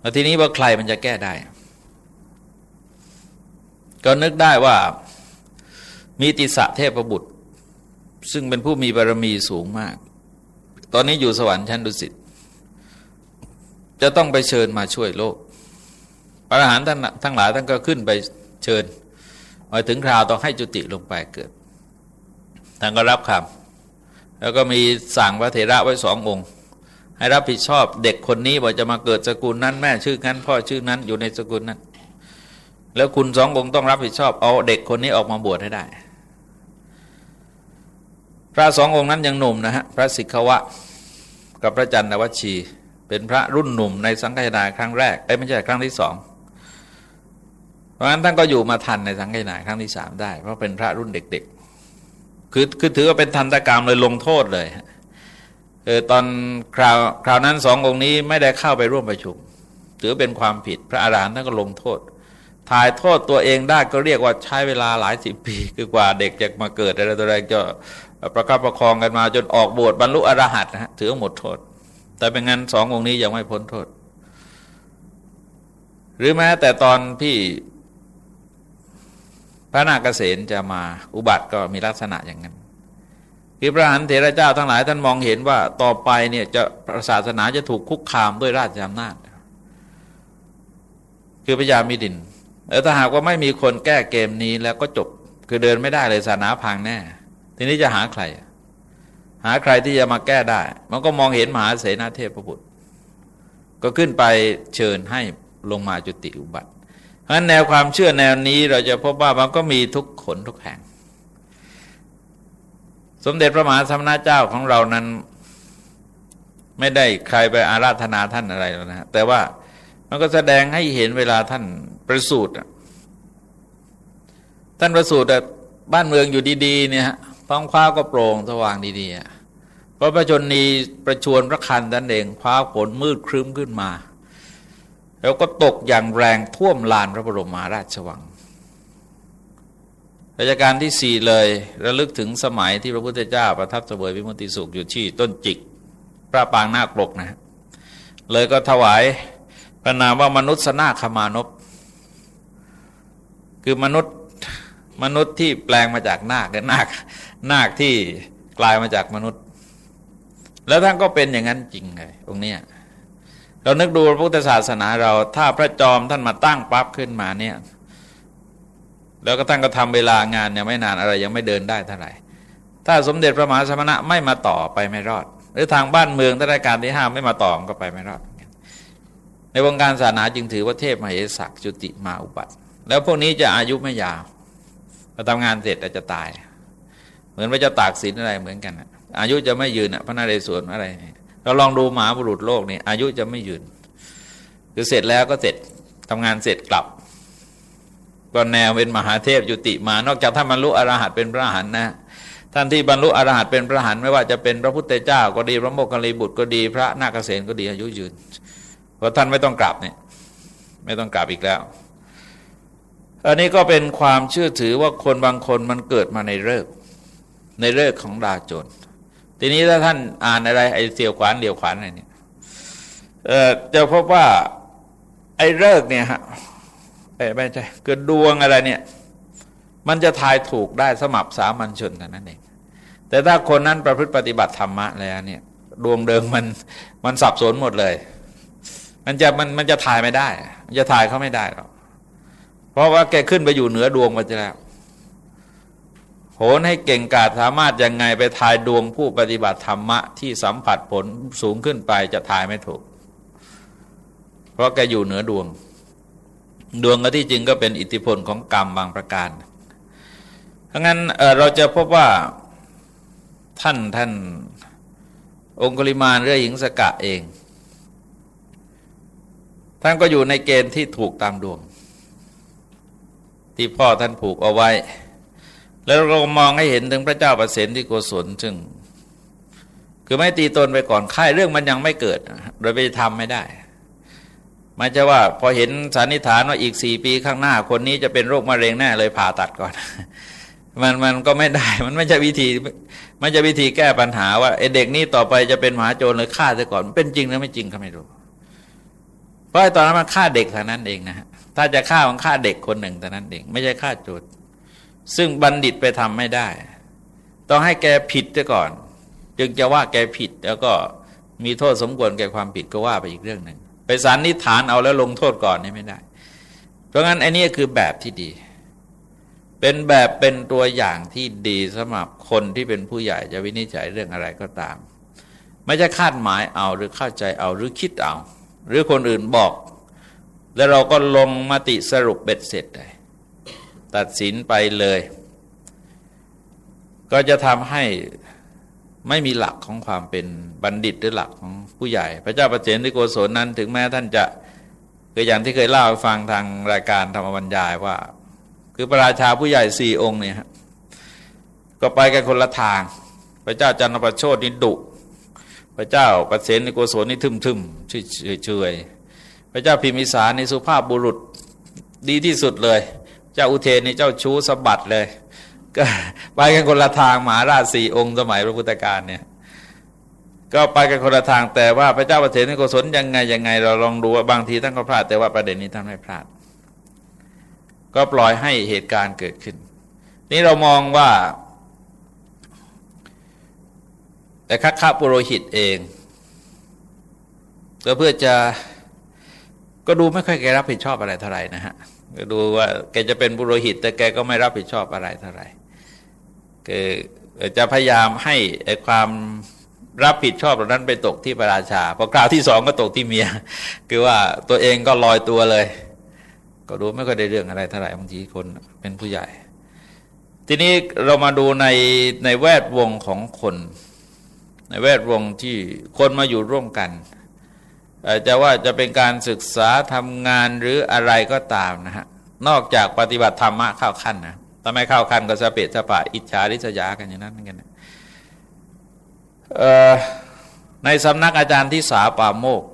แล้วทีนี้ว่าใครมันจะแก้ได้ ก็นึกได้ว่ามีติสะเทพบุตร ซึ่งเป็นผู้มีบารมีสูงมาก ตอนนี้อยู่สวรรค์ชั้นดุสิตจะต้องไปเชิญมาช่วยโลก พระอรหันต์ทั้งหลายท่านก็ขึ้นไปเชิญมาถึงคราวต้องให้จุติลงไปเกิดท่านก็รับคำแล้วก็มีสั่งพระเถระไว้สององค์ ให้รับผิดชอบเด็กคนนี้บอกจะมาเกิดสกุลนั้น แม่ชื่อนั้นพ่อชื่อนั้นอยู่ในสกุลนั้น แล้วคุณสององค์ต้องรับผิดชอบเอาเด็กคนนี้ออกมาบวชให้ได้ พระสององค์นั้นยังหนุ่มนะฮะพระสิกขวะกับพระจันทวชี เป็นพระรุ่นหนุ่มในสังฆนาครั้งแรกไอ้ไม่ใช่ครั้งที่สอง เพราะฉะนั้นท่านก็อยู่มาทันในสังฆนาครั้งที่สามได้ เพราะเป็นพระรุ่นเด็ก ๆ คือคือถือว่าเป็นทันตกรรมเลยลงโทษเลยเออตอนคราวคราวนั้นสององค์นี้ไม่ได้เข้าไปร่วมประชุม ถือเป็นความผิดพระอาหารหันต์ท่านก็ลงโทษ ถ่ายโทษตัวเองได้ก็เรียกว่าใช้เวลาหลายสิบปี คือกว่าเด็กจะมาเกิดอะไรตัวอะไรก็ประคับประคองกันมาจนออกบวชบรรลุอรหัตนะฮะถือหมดโทษ แต่เป็นงั้นสององค์นี้ยังไม่พ้นโทษ หรือแม้แต่ตอนพี่ ระนาคเษนจะมาอุบัติก็มีลักษณะอย่างนั้นคือพระหันเถระเจ้าทั้งหลายท่านมองเห็นว่าต่อไปเนี่ยจะศาสนาจะถูกคุกคามด้วยราชอำนาจ คือพระยามิดินแล้วถ้าหากว่าไม่มีคนแก้เกมนี้แล้วก็จบคือเดินไม่ได้เลยศาสนาพังแน่ ทีนี้จะหาใคร หาใครที่จะมาแก้ได้ มันก็มองเห็นมหาเสนาเทพบุตรก็ขึ้นไปเชิญให้ลงมาจุติอุบัติ เพราะฉะนั้นแนวความเชื่อแนวนี้เราจะพบว่ามันก็มีทุกขนทุกแห่ง สมเด็จพระมหาสมณเจ้าของเรานั้น ไม่ได้ใครไปอาราธนาท่านอะไรแล้วนะแต่ว่ามันก็แสดงให้เห็นเวลาท่านประสูติท่านประสูติบ้านเมืองอยู่ดีๆเนี่ยท้องฟ้าก็โปร่งสว่างดีๆเพราะพระชนนีประชวนพระคันนั่นเองฟ้าฝนมืดครึ้มขึ้นมา แล้วก็ตกอย่างแรงท่วมลานพระบรมมาราชวังราชการที่สี่เลยระลึกถึงสมัยที่พระพุทธเจ้าประทับเสวยวิมุติสุขอยู่ที่ต้นจิก พระปางนาคปกนะ เลยก็ถวายพระนามว่ามนุษย์สนาคมานพคือมนุษย์มนุษย์ที่แปลงมาจากนาคนาคนาคที่กลายมาจากมนุษย์ แล้วท่านก็เป็นอย่างนั้นจริงเลยตรงนี้ เรานึกดูพระพุทธศาสนาเรา ถ้าพระจอมท่านมาตั้งปั๊บขึ้นมาเนี่ย แล้วก็ท่านก็ทำเวลางานเนี่ยไม่นานอะไรยังไม่เดินได้เท่าไหร่ ถ้าสมเด็จพระมหาสมณะไม่มาต่อไปไม่รอด หรือทางบ้านเมืองถ้ารายการที่ห้ามไม่มาต่อก็ไปไม่รอด ในวงการศาสนาจึงถือว่าเทพมเหสักจุติมาอุบัติ แล้วพวกนี้จะอายุไม่ยาวพอทำงานเสร็จอาจจะตาย เหมือนพระเจ้าตากสินอะไรเหมือนกัน อายุจะไม่ยืนพระนาเรศวรอะไรเราลองดูหมาบุรุษโลกนี่อายุจะไม่ยืน คือเสร็จแล้วก็เสร็จทำงานเสร็จกลับก็แนวเป็นมหาเทพยุติมา นอกจากท่านบรรลุอรหัตเป็นพระหันนะ ท่านที่บรรลุอรหัตเป็นพระหันไม่ว่าจะเป็นพระพุทธเจ้าก็ดีพระโมคคัลลีบุตรก็ดี พระนาคเษนก็ดีอายุยืนเพราะท่านไม่ต้องกลับเนี่ยไม่ต้องกลับอีกแล้วอันนี้ก็เป็นความเชื่อถือว่าคนบางคนมันเกิดมาในเลิกในเลิกของดาจน ทีนี้ถ้าท่านอ่านอะไรไอ้เสี่ยวขวานเดี่ยวขวานอะไรเนี่ยจะพบว่าไอ้เลิกเนี่ยฮะไม่ใช่เกิดดวงอะไรเนี่ย มันจะทายถูกได้สมับสามัญชนแต่นั้นเองแต่ถ้าคนนั้นประพฤติปฏิบัติธรรมะแล้วเนี่ย ดวงเดิมมันมันสับสนหมดเลย มันจะมันมันจะทายไม่ได้ มันจะทายเขาไม่ได้หรอกเพราะว่าแกขึ้นไปอยู่เหนือดวงมาจะแล้ว โหนให้เก่งกาจสามารถยังไงไปทายดวงผู้ปฏิบัติธรรมะที่สัมผัสผลสูงขึ้นไปจะทายไม่ถูก เพราะแกอยู่เหนือดวง ดวงก็ที่จริงก็เป็นอิทธิพลของกรรมบางประการราะงั้นเเราจะพบว่าท่านท่านองคุลิมานเรือหญิงสกะเอง ท่านก็อยู่ในเกณฑ์ที่ถูกตามดวง ที่พ่อท่านผูกเอาไว้ แล้วเรามองให้เห็นถึงพระเจ้าประเสนที่โกศลซึ่ง คือไม่ตีตนไปก่อนค่ายเรื่องมันยังไม่เกิดโดยไปทำไม่ได้ไม่ใช่ว่า พอเห็นสันนิษฐานว่าอีกสี่ปีข้างหน้า คนนี้จะเป็นโรคมะเร็งแน่เลยผ่าตัดก่อน มันมันก็ไม่ได้ มันไม่ใช่วิธีไม่ใช่วิธีแก้ปัญหาว่าไอเด็กนี่ต่อไปจะเป็นหมาโจรเลยฆ่าซะก่อน เป็นจริงหรือไม่จริงก็ไม่รู้ เพราะตอนนั้นมันฆ่าเด็กเท่านั้นเองนะฮะถ้าจะฆ่ามันฆ่าเด็กคนหนึ่งเท่านั้นเอง ไม่ใช่ฆ่าโจร ซึ่งบัณฑิตไปทำไม่ได้ ต้องให้แกผิดซะก่อน จึงจะว่าแกผิดแล้วก็มีโทษสมควรแก่ความผิดก็ว่าไปอีกเรื่องหนึ่งไปสารนิฐานเอาแล้วลงโทษก่อนนี่ไม่ได้ เพราะงั้นไอ้นี่คือแบบที่ดี เป็นแบบเป็นตัวอย่างที่ดีสำหรับคนที่เป็นผู้ใหญ่จะวินิจฉัยเรื่องอะไรก็ตาม ไม่จะคาดหมายเอาหรือเข้าใจเอาหรือคิดเอา หรือคนอื่นบอก แล้วเราก็ลงมติสรุปเบ็ดเสร็จเลย ตัดสินไปเลย ก็จะทำให้ไม่มีหลักของความเป็นบัณฑิตหรือหลักของผู้ใหญ่ พระเจ้าประเจนที่โกศลนั้น ถึงแม้ท่านจะคืออย่างที่เคยเล่าให้ฟังทางรายการธรรมบรรยายว่า คือพระราชาผู้ใหญ่สี่องค์เนี่ยก็ไปกันคนละทาง พระเจ้าจันทประโชดนี่ดุ พระเจ้าประเสนในโกศลนี่ทึมทึมช่วยช่วยพระเจ้าพิมิสารในสุภาพบุรุษดีที่สุดเลย เจ้าอุเทนนี่เจ้าชู้สะบัดเลย ก็ไปกันคนละทางมหาราชสี่องค์สมัยพระพุทธการเนี่ยก็ไปกันคนละทางแต่ว่าพระเจ้าประเสนในโกศลยังไงยังไง เราลองดูว่าบางทีท่านก็พลาดแต่ว่าประเด็นนี้ท่านไม่พลาด ก็ปล่อยให้เหตุการณ์เกิดขึ้น นี่เรามองว่า แต่คัคคาปุโรหิตเองก็เพื่อจะก็ดูไม่ค่อยแกรับผิดชอบอะไรเท่าไหร่นะฮะ ดูว่าแกจะเป็นบุโรหิต แต่แกก็ไม่รับผิดชอบอะไรเท่าไหร่คือจะพยายามให้ไอ้ความรับผิดชอบเหล่านั้นไปตกที่พระราชาพอคราวที่สองก็ตกที่เมีย คือว่าตัวเองก็ลอยตัวเลย ก็ดูไม่ค่อยได้เรื่องอะไรเท่าไหร่บางทีคนเป็นผู้ใหญ่ ทีนี้เรามาดูในในแวดวงของคน ในแวดวงที่คนมาอยู่ร่วมกัน จะว่าจะเป็นการศึกษาทำงานหรืออะไรก็ตามนะฮะนอกจากปฏิบัติธรรมะเข้าขั้นนะทำไมเข้าขั้นก็สเปดสปะอิจฉาริษยากันอย่างนั้นเหมือนกันในสำนักอาจารย์ที่สาป่าโมก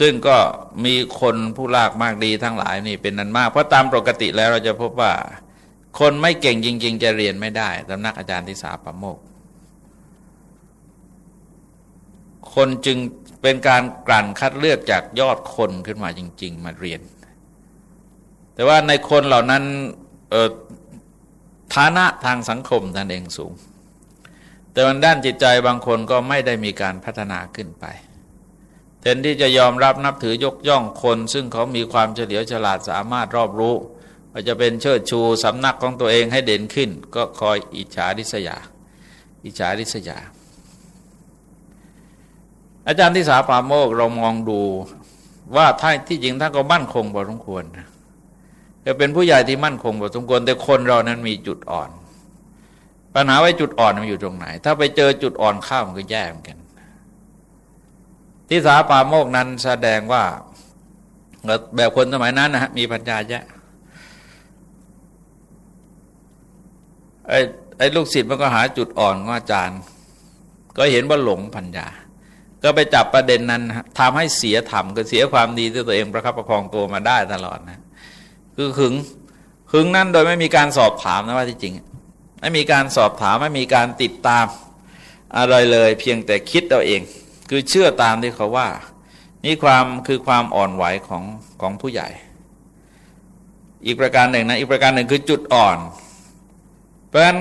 ซึ่งก็มีคนผู้ลากมากดีทั้งหลายนี่เป็นนันมาก เพราะตามปกติแล้วเราจะพบว่า คนไม่เก่งจริง ๆ จะเรียนไม่ได้สำนักอาจารย์ที่สาปโมก คนจึงเป็นการกลั่นคัดเลือกจากยอดคนขึ้นมาจริง ๆ มาเรียน แต่ว่าในคนเหล่านั้นฐานะทางสังคมท่านเองสูง แต่วันด้านจิตใจบางคนก็ไม่ได้มีการพัฒนาขึ้นไปแทนที่จะยอมรับนับถือยกย่องคน ซึ่งเขามีความเฉลียวฉลาดสามารถรอบรู้ว่าจะเป็นเชิดชูสำนักของตัวเองให้เด่นขึ้น ก็คอยอิจฉาริษยา อิจฉาริษยา อาจารย์ที่สาปาโมกเรามองดูว่าท่านที่จริงท่านก็มั่นคงพอสมควรจะเป็นผู้ใหญ่ที่มั่นคงพอสมควรแต่คนเรานั้นมีจุดอ่อน ปัญหาไว้จุดอ่อนมันอยู่ตรงไหน ถ้าไปเจอจุดอ่อนข้าวมันก็แย่เหมือนกัน ที่สาปาโมกนั้นแสดงว่าแบบคนสมัยนั้นนะฮะมีปัญญาแย่ไอ้ไอ้ลูกศิษย์มันก็หาจุดอ่อนของอาจารย์ ก็เห็นว่าหลงปัญญา ก็ไปจับประเด็นนั้นทำให้เสียธรรมก็เสียความดีที่ตัวเองประคับประคองตัวมาได้ตลอดนะคือขึงขึงนั้นโดยไม่มีการสอบถามนะว่าที่จริง ไม่มีการสอบถามไม่มีการติดตามอะไรเลย เพียงแต่คิดเอาเอง คือเชื่อตามที่เขาว่า นี่ความคือความอ่อนไหวของของผู้ใหญ่ อีกประการหนึ่งนะอีกประการหนึ่งคือจุดอ่อน เพราะฉะนั้น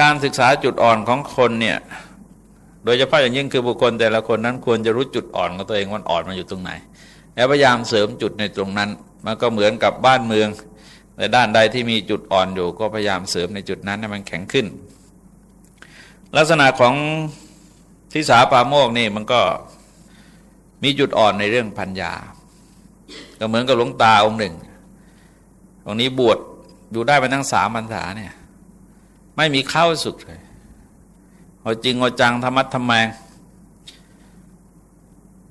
การศึกษาจุดอ่อนของคนเนี่ย โดยเฉพาะอย่างยิ่งคือบุคคลแต่ละคนนั้นควรจะรู้จุดอ่อนของตัวเองว่าอ่อนมาอยู่ตรงไหน แล้วพยายามเสริมจุดในตรงนั้น มันก็เหมือนกับบ้านเมืองในด้านใดที่มีจุดอ่อนอยู่ ก็พยายามเสริมในจุดนั้นให้มันแข็งขึ้น ลักษณะของทิสาปาโมกนี่มันก็มีจุดอ่อนในเรื่องพัญญา ก็เหมือนกับหลวงตาองค์หนึ่งองนี้บวชอยู่ได้มาทั้งสามพรรษาเนี่ย ไม่มีข้าวสุกเลย เอาจริงเอาจังธรรมะทำแมง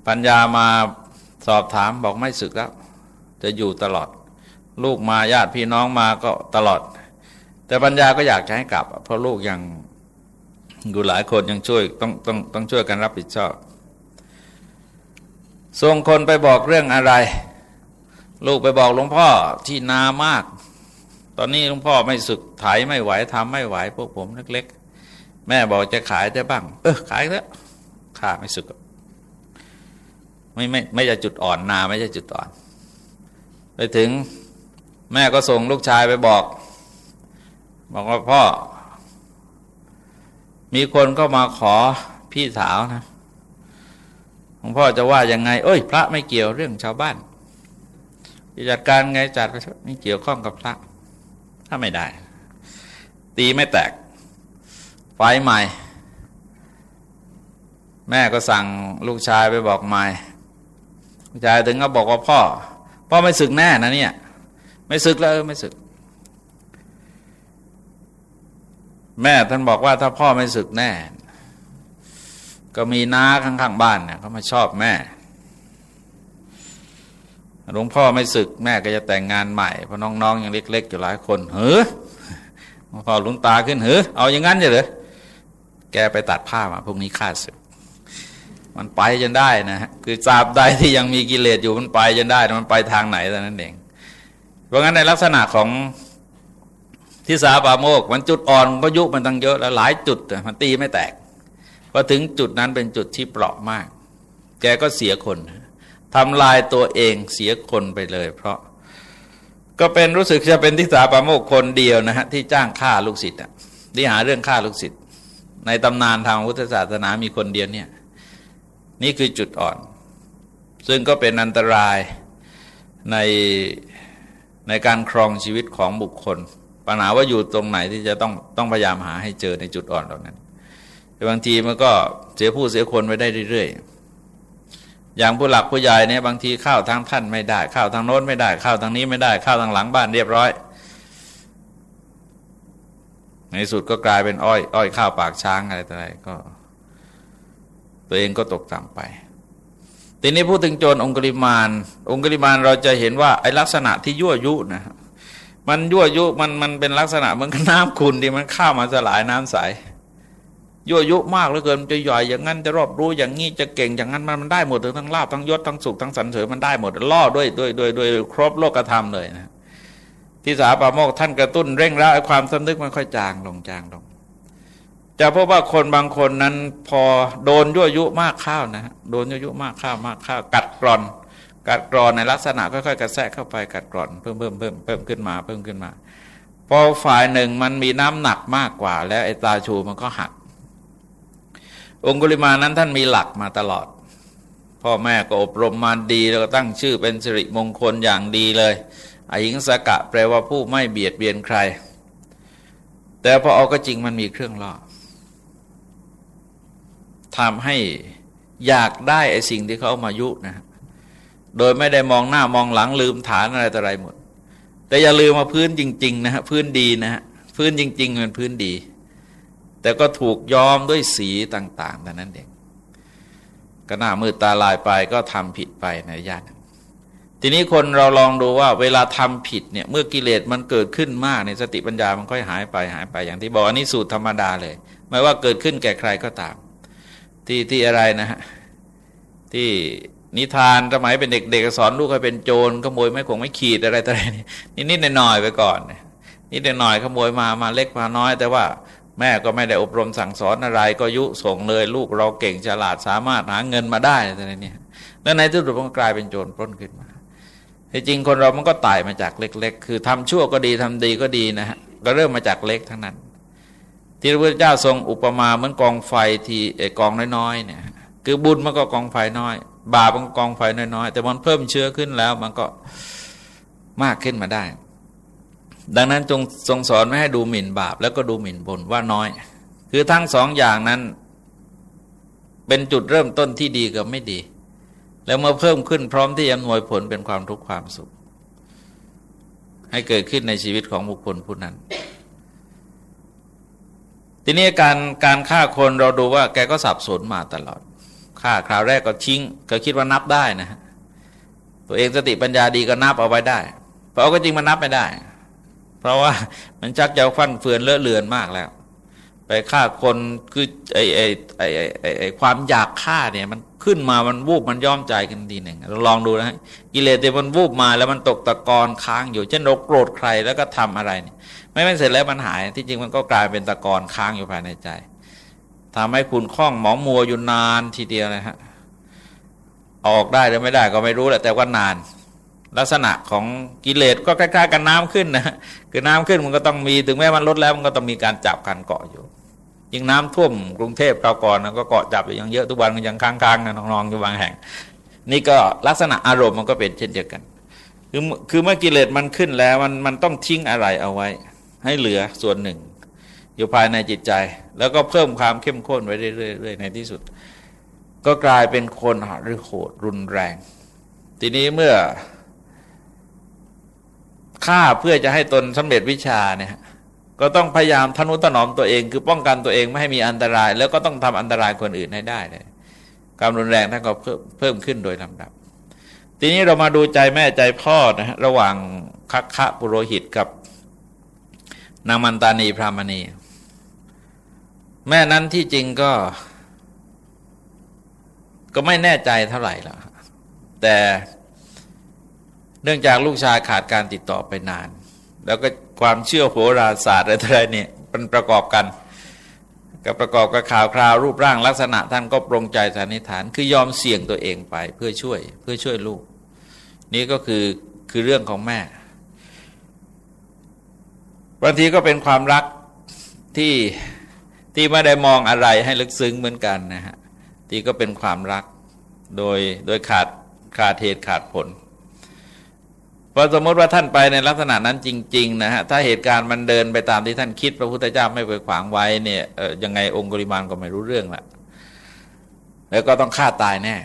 ปัญญามาสอบถามบอกไม่สึกแล้ว จะอยู่ตลอด ลูกมาญาติพี่น้องมาก็ตลอด แต่ปัญญาก็อยากจะให้กลับ เพราะลูกยังอยู่หลายคนยังช่วยต้องต้องต้องช่วยกันรับผิดชอบส่งคนไปบอกเรื่องอะไร ลูกไปบอกหลวงพ่อที่นามาก ตอนนี้หลวงพ่อไม่สึกไถไม่ไหวทำไม่ไหวพวกผมเล็ก แม่บอกจะขายได้บ้าง เออขายแล้วข้าไม่สึกไม่ไม่ไม่จะจุดอ่อนนาไม่ใช่จุดอ่อน ไปถึงแม่ก็ส่งลูกชายไปบอก บอกว่าพ่อ มีคนก็มาขอพี่สาวนะหลวงพ่อจะว่ายังไง เอ้ย พระไม่เกี่ยวเรื่องชาวบ้านจัดการไงจัดไม่เกี่ยวข้องกับพระ ถ้าไม่ได้ ตีไม่แตก ไฟใหม่ แม่ก็สั่งลูกชายไปบอกใหม่ลูกชายถึงก็บอกว่าพ่อ พ่อไม่ศึกแน่นะเนี่ย ไม่ศึกแล้วไม่ศึก แม่ท่านบอกว่าถ้าพ่อไม่ศึกแน่ ก็มีน้าข้างๆบ้านเนี่ยเขามาชอบแม่หลวงพ่อไม่ศึกแม่ก็จะแต่งงานใหม่เพราะน้องๆยังเล็กๆอยู่หลายคนเฮ้อพอหลวงตาขึ้นเฮ้อเอาอย่างนั้นเหรอ แกไปตัดผ้ามาพวกนี้ฆ่าศึก มันไปจนได้นะฮะคือทราบได้ที่ยังมีกิเลสอยู่มันไปจนได้ มันไปทางไหนแต่นั้นเอง เพราะงั้นในลักษณะของที่สาปาโมกมันจุดอ่อนก็ยุมันตั้งเยอะแล้วหลายจุดมันตีไม่แตกพอถึงจุดนั้นเป็นจุดที่เปราะมาก แกก็เสียคนทำลายตัวเองเสียคนไปเลย เพราะก็เป็นรู้สึกจะเป็นที่สาปาโมกคนเดียวนะฮะที่จ้างฆ่าลูกศิษย์ที่หาเรื่องฆ่าลูกศิษย์ ในตำนานทางพุทธศาสนามีคนเดียวเนี่ย นี่คือจุดอ่อน ซึ่งก็เป็นอันตรายในในการครองชีวิตของบุคคล ปัญหาว่าอยู่ตรงไหนที่จะต้องต้องพยายามหาให้เจอในจุดอ่อนเหล่านั้นแต่บางทีมันก็เสียผู้เสียคนไปได้เรื่อยๆ อย่างผู้หลักผู้ใหญ่เนี่ยบางทีเข้าทางท่านไม่ได้เข้าทางโน้นไม่ได้เข้าทางนี้ไม่ได้เข้าทางหลังบ้านเรียบร้อย ในสุดก็กลายเป็นอ้อย อ้อยข้าวปากช้างอะไรต่ออะไรก็ ตัวเองก็ตกต่ำไปทีนี้พูดถึงโจรองคุลิมาน องคุลิมานเราจะเห็นว่าไอ้ลักษณะที่ยั่วยุนะมันยั่วยุมันมันเป็นลักษณะเหมือนกับน้ำขุนที่มันข้ามาสลายน้ำใสยั่วยุมากเหลือเกินจะใหญ่อย่างนั้นจะรอบรู้อย่างนี้จะเก่งอย่างนั้นมันมันได้หมดทั้งลาบทั้งยศทั้งสุขทั้งสรรเสริญมันได้หมดล่อด้วยด้วยด้วยด้วยครบโลกธรรมเลยนะ ที่สาปาโมกท่านกระตุ้นเร่งร้าความสำนึกมันค่อยจางลงจางลง จะพบว่าคนบางคนนั้นพอโดนยั่วยุมากข้าวนะโดนยั่วยุมากข้าวมากข้าวกัดกร่อน กัดกร่อนในลักษณะค่อยๆกระแทกเข้าไปกัดกร่อนเพิ่มเพิ่มเพิ่มเพิ่มขึ้นมาเพิ่มขึ้นมา พอฝ่ายหนึ่งมันมีน้ำหนักมากกว่า แล้วไอ้ตาชูมันก็หัก องคุลิมานั้นท่านมีหลักมาตลอด พ่อแม่ก็อบรมมาดีแล้วก็ตั้งชื่อเป็นสิริมงคลอย่างดีเลย อหิงสกะแปลว่าผู้ไม่เบียดเบียนใคร แต่พอเอาก็จริงมันมีเครื่องล่อทำให้อยากได้ไอ้สิ่งที่เขามายุนะ โดยไม่ได้มองหน้ามองหลังลืมฐานอะไรต่ออะไรหมด แต่อย่าลืมมาพื้นจริง ๆ นะฮะพื้นดีนะฮะพื้นจริงๆมันพื้นดี แต่ก็ถูกย้อมด้วยสีต่างๆแต่นั้นเองก็หน้ามืดตาลายไปก็ทำผิดไปในญาติ ทีนี้คนเราลองดูว่าเวลาทำผิดเนี่ยเมื่อกิเลสมันเกิดขึ้นมากในสติปัญญามันค่อยหายไปหายไปอย่างที่บอกอันนี้สูตรธรรมดาเลย ไม่ว่าเกิดขึ้นแก่ใครก็ตาม ที่ที่อะไรนะฮะที่นิทานสมัยเป็นเด็กๆสอนลูกให้เป็นโจรขโมยไม่คงไม่ขีดอะไรต่ออะไรนี่นิดหน่อยไปก่อนนิดหน่อยขโมยมามาเล็กมาน้อย แต่ว่าแม่ก็ไม่ได้อบรมสั่งสอนอะไรก็ยุส่งเลย ลูกเราเก่งฉลาดสามารถหาเงินมาได้อะไรเนี่ยแล้วในที่สุดมันกลายเป็นโจรปล้นขึ้นมา ที่จริงคนเรามันก็ตายมาจากเล็ก ๆ คือทำชั่วก็ดีทำดีก็ดีนะฮะก็เริ่มมาจากเล็กทั้งนั้น ที่พระพุทธเจ้าทรงอุปมาเหมือนกองไฟที่กองน้อยๆเนี่ยคือบุญมันก็กองไฟน้อย บาปมันก็กองไฟน้อยๆแต่มันเพิ่มเชื้อขึ้นแล้วมันก็มากขึ้นมาได้ ดังนั้นจงทรงสอนไม่ให้ดูหมิ่นบาป แล้วก็ดูหมิ่นบุญว่าน้อย คือทั้งสองอย่างนั้น เป็นจุดเริ่มต้นที่ดีกับไม่ดี แล้วเมื่อเพิ่มขึ้นพร้อมที่จะหน่วยผลเป็นความทุกข์ความสุข ให้เกิดขึ้นในชีวิตของบุคคลผู้นั้น ทีนี้การการฆ่าคนเราดูว่าแกก็สับสนมาตลอดฆ่าคราวแรกก็ชิงก็คิดว่านับได้นะฮะตัวเองสติปัญญาดีก็นับเอาไว้ได้เพราะก็จริงมันนับไม่ได้ เพราะว่ามันชักจะฟันเฟือนเลอะเลือนมากแล้ว ไปฆ่าคนคือไอ้ไอ้ไอ้ไอ้ไอ้ความอยากฆ่าเนี่ยมันขึ้นมามันวูบมันย่อมใจกันทีหนึ่งเราลองดูนะกิเลสเนี่ยมันวูบมาแล้วมันตกตะกอนค้างอยู่เช่นเราโกรธใครแล้วก็ทำอะไรเนี่ยไม่ไม่เสร็จแล้วมันหายที่จริงมันก็กลายเป็นตะกอนค้างอยู่ภายในใจทำให้คุณคล้องหมองมัวอยู่นานทีเดียวนะฮะออกได้หรือไม่ได้ก็ไม่รู้แหละแต่ว่านาน ลักษณะของกิเลสก็คล้ายๆกันน้ำขึ้นนะคือน้ำขึ้นมันก็ต้องมีถึงแม้มันลดแล้ว มันก็ต้องมีการจับกันเกาะอยู่ยิ่งน้ำท่วมกรุงเทพคราก่อนนะก็เกาะจับอยู่ยังเยอะทุกวันมันยังค้างๆนะน้องๆอยู่บางแห่ง นี่ก็ลักษณะอารมณ์มันก็เป็นเช่นเดียวกัน คือคือเมื่อกิเลสมันขึ้นแล้วมันมันต้องทิ้งอะไรเอาไว้ ให้เหลือส่วนหนึ่ง อยู่ภายในจิตใจ แล้วก็เพิ่มความเข้มข้นไว้เรื่อยๆในที่สุด ก็กลายเป็นคนหรือโหดรุนแรง ทีนี้เมื่อ ฆ่าเพื่อจะให้ตนสำเร็จวิชาเนี่ยก็ต้องพยายามทนุถนอมตัวเองคือป้องกันตัวเองไม่ให้มีอันตราย แล้วก็ต้องทำอันตรายคนอื่นให้ได้เลยความรุนแรงท่านก็เพิ่มเพิ่มขึ้นโดยลำดับ ทีนี้เรามาดูใจแม่ใจพ่อนะฮะระหว่างคัคคะปุโรหิตกับนางมันตานีพรามณี แม่นั้นที่จริงก็ ก็ไม่แน่ใจเท่าไหร่แล้วแต่ เนื่องจากลูกชายขาดการติดต่อไปนาน แล้วก็ความเชื่อโหราศาสตร์อะไรเนี่ยมันประกอบกันกับประกอบกับข่าวคราวรูปร่างลักษณะท่านก็ปรงใจสันนิษฐาน คือยอมเสี่ยงตัวเองไปเพื่อช่วยเพื่อช่วยลูก นี่ก็คือคือเรื่องของแม่บางทีก็เป็นความรักที่ที่ไม่ได้มองอะไรให้ลึกซึ้งเหมือนกันนะฮะที่ก็เป็นความรักโดยโดยขาดขาดเหตุขาดผล พอสมมติว่าท่านไปในลักษณะนั้นจริง ๆ นะฮะ ถ้าเหตุการณ์มันเดินไปตามที่ท่านคิด พระพุทธเจ้าไม่ไปขวางไว้เนี่ยยังไงองค์กริมานก็ไม่รู้เรื่องละแล้วก็ต้องฆ่าตายแน่